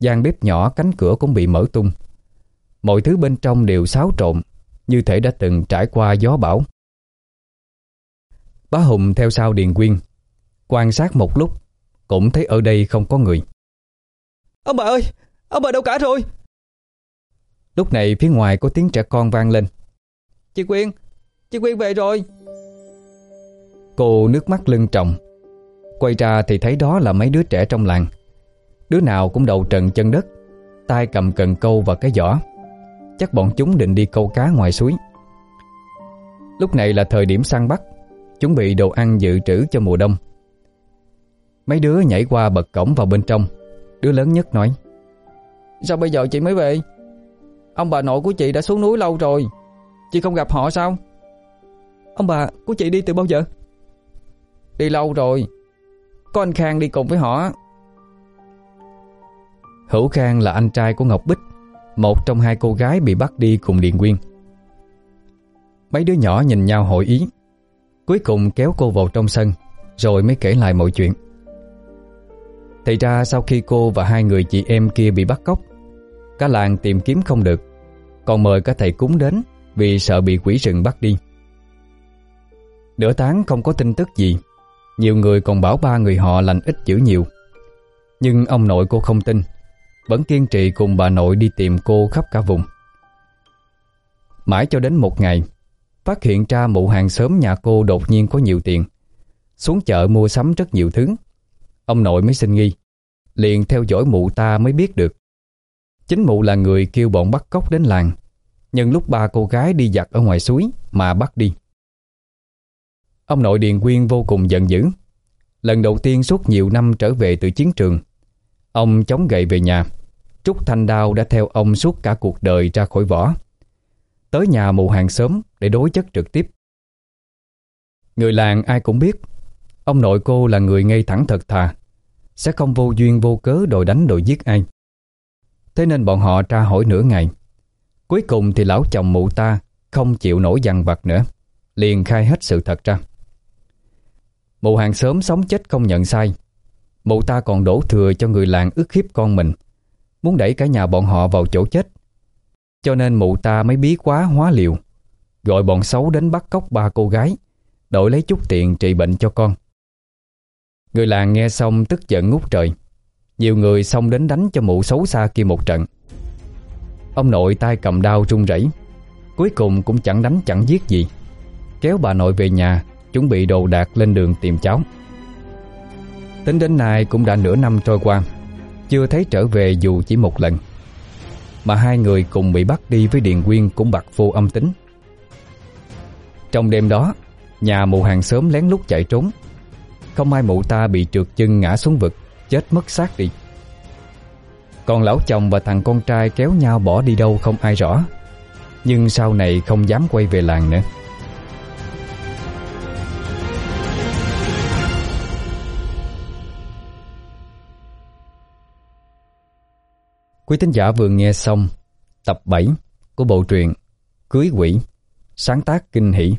gian bếp nhỏ cánh cửa cũng bị mở tung Mọi thứ bên trong đều xáo trộn Như thể đã từng trải qua gió bão. Bá Hùng theo sau Điền Quyên Quan sát một lúc Cũng thấy ở đây không có người. Ông bà ơi Ông bà đâu cả rồi? Lúc này phía ngoài có tiếng trẻ con vang lên. Chị Quyên Chị Quyên về rồi. Cô nước mắt lưng tròng Quay ra thì thấy đó là mấy đứa trẻ trong làng. Đứa nào cũng đầu trần chân đất tay cầm cần câu và cái giỏ Chắc bọn chúng định đi câu cá ngoài suối. Lúc này là thời điểm săn bắt Chuẩn bị đồ ăn dự trữ cho mùa đông. Mấy đứa nhảy qua bật cổng vào bên trong Đứa lớn nhất nói Sao bây giờ chị mới về? Ông bà nội của chị đã xuống núi lâu rồi Chị không gặp họ sao? Ông bà của chị đi từ bao giờ? Đi lâu rồi Có anh Khang đi cùng với họ. Hữu Khang là anh trai của Ngọc Bích một trong hai cô gái bị bắt đi cùng Điền Quyên. Mấy đứa nhỏ nhìn nhau hội ý, Cuối cùng kéo cô vào trong sân, Rồi mới kể lại mọi chuyện. Thì ra sau khi cô và hai người chị em kia bị bắt cóc, Cả làng tìm kiếm không được, Còn mời cả thầy cúng đến Vì sợ bị quỷ rừng bắt đi. Nửa tháng không có tin tức gì, Nhiều người còn bảo ba người họ lành ít chữ nhiều. Nhưng ông nội cô không tin vẫn kiên trì cùng bà nội đi tìm cô khắp cả vùng. Mãi cho đến một ngày, Phát hiện ra mụ hàng xóm nhà cô đột nhiên có nhiều tiền. Xuống chợ mua sắm rất nhiều thứ. Ông nội mới sinh nghi, Liền theo dõi mụ ta mới biết được. Chính mụ là người kêu bọn bắt cóc đến làng Nhân lúc ba cô gái đi giặt ở ngoài suối Mà bắt đi. Ông nội Điền Quyên vô cùng giận dữ. Lần đầu tiên suốt nhiều năm trở về từ chiến trường Ông chống gậy về nhà. Trúc thanh đao đã theo ông suốt cả cuộc đời ra khỏi võ. Tới nhà mụ hàng xóm để đối chất trực tiếp. Người làng ai cũng biết, Ông nội cô là người ngay thẳng thật thà. Sẽ không vô duyên vô cớ đòi đánh đòi giết ai. Thế nên bọn họ tra hỏi nửa ngày. Cuối cùng thì lão chồng mụ ta Không chịu nổi dằn vặt nữa, Liền khai hết sự thật ra. Mụ hàng xóm sống chết không nhận sai. Mụ ta còn đổ thừa cho người làng ức hiếp con mình. Muốn đẩy cả nhà bọn họ vào chỗ chết. Cho nên mụ ta mới bí quá hóa liều. Gọi bọn xấu đến bắt cóc ba cô gái. Đổi lấy chút tiền trị bệnh cho con. Người làng nghe xong tức giận ngút trời. Nhiều người xông đến đánh cho mụ xấu xa kia một trận. Ông nội tay cầm đao run rẩy. Cuối cùng cũng chẳng đánh chẳng giết gì. Kéo bà nội về nhà, Chuẩn bị đồ đạc lên đường tìm cháu. Tính đến nay cũng đã nửa năm trôi qua, Chưa thấy trở về dù chỉ một lần. Mà hai người cùng bị bắt đi với Điền Quyên cũng bạc vô âm tính. Trong đêm đó, Nhà mụ hàng sớm lén lút chạy trốn. Không ai mụ ta bị trượt chân ngã xuống vực, Chết mất xác đi. Còn lão chồng và thằng con trai kéo nhau bỏ đi đâu không ai rõ. Nhưng sau này không dám quay về làng nữa. Quý thính giả vừa nghe xong tập 7 của bộ truyện Cưới Quỷ, sáng tác kinh hỷ.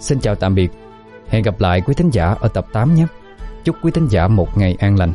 Xin chào tạm biệt, hẹn gặp lại quý thính giả ở tập 8 nhé. Chúc quý thính giả một ngày an lành.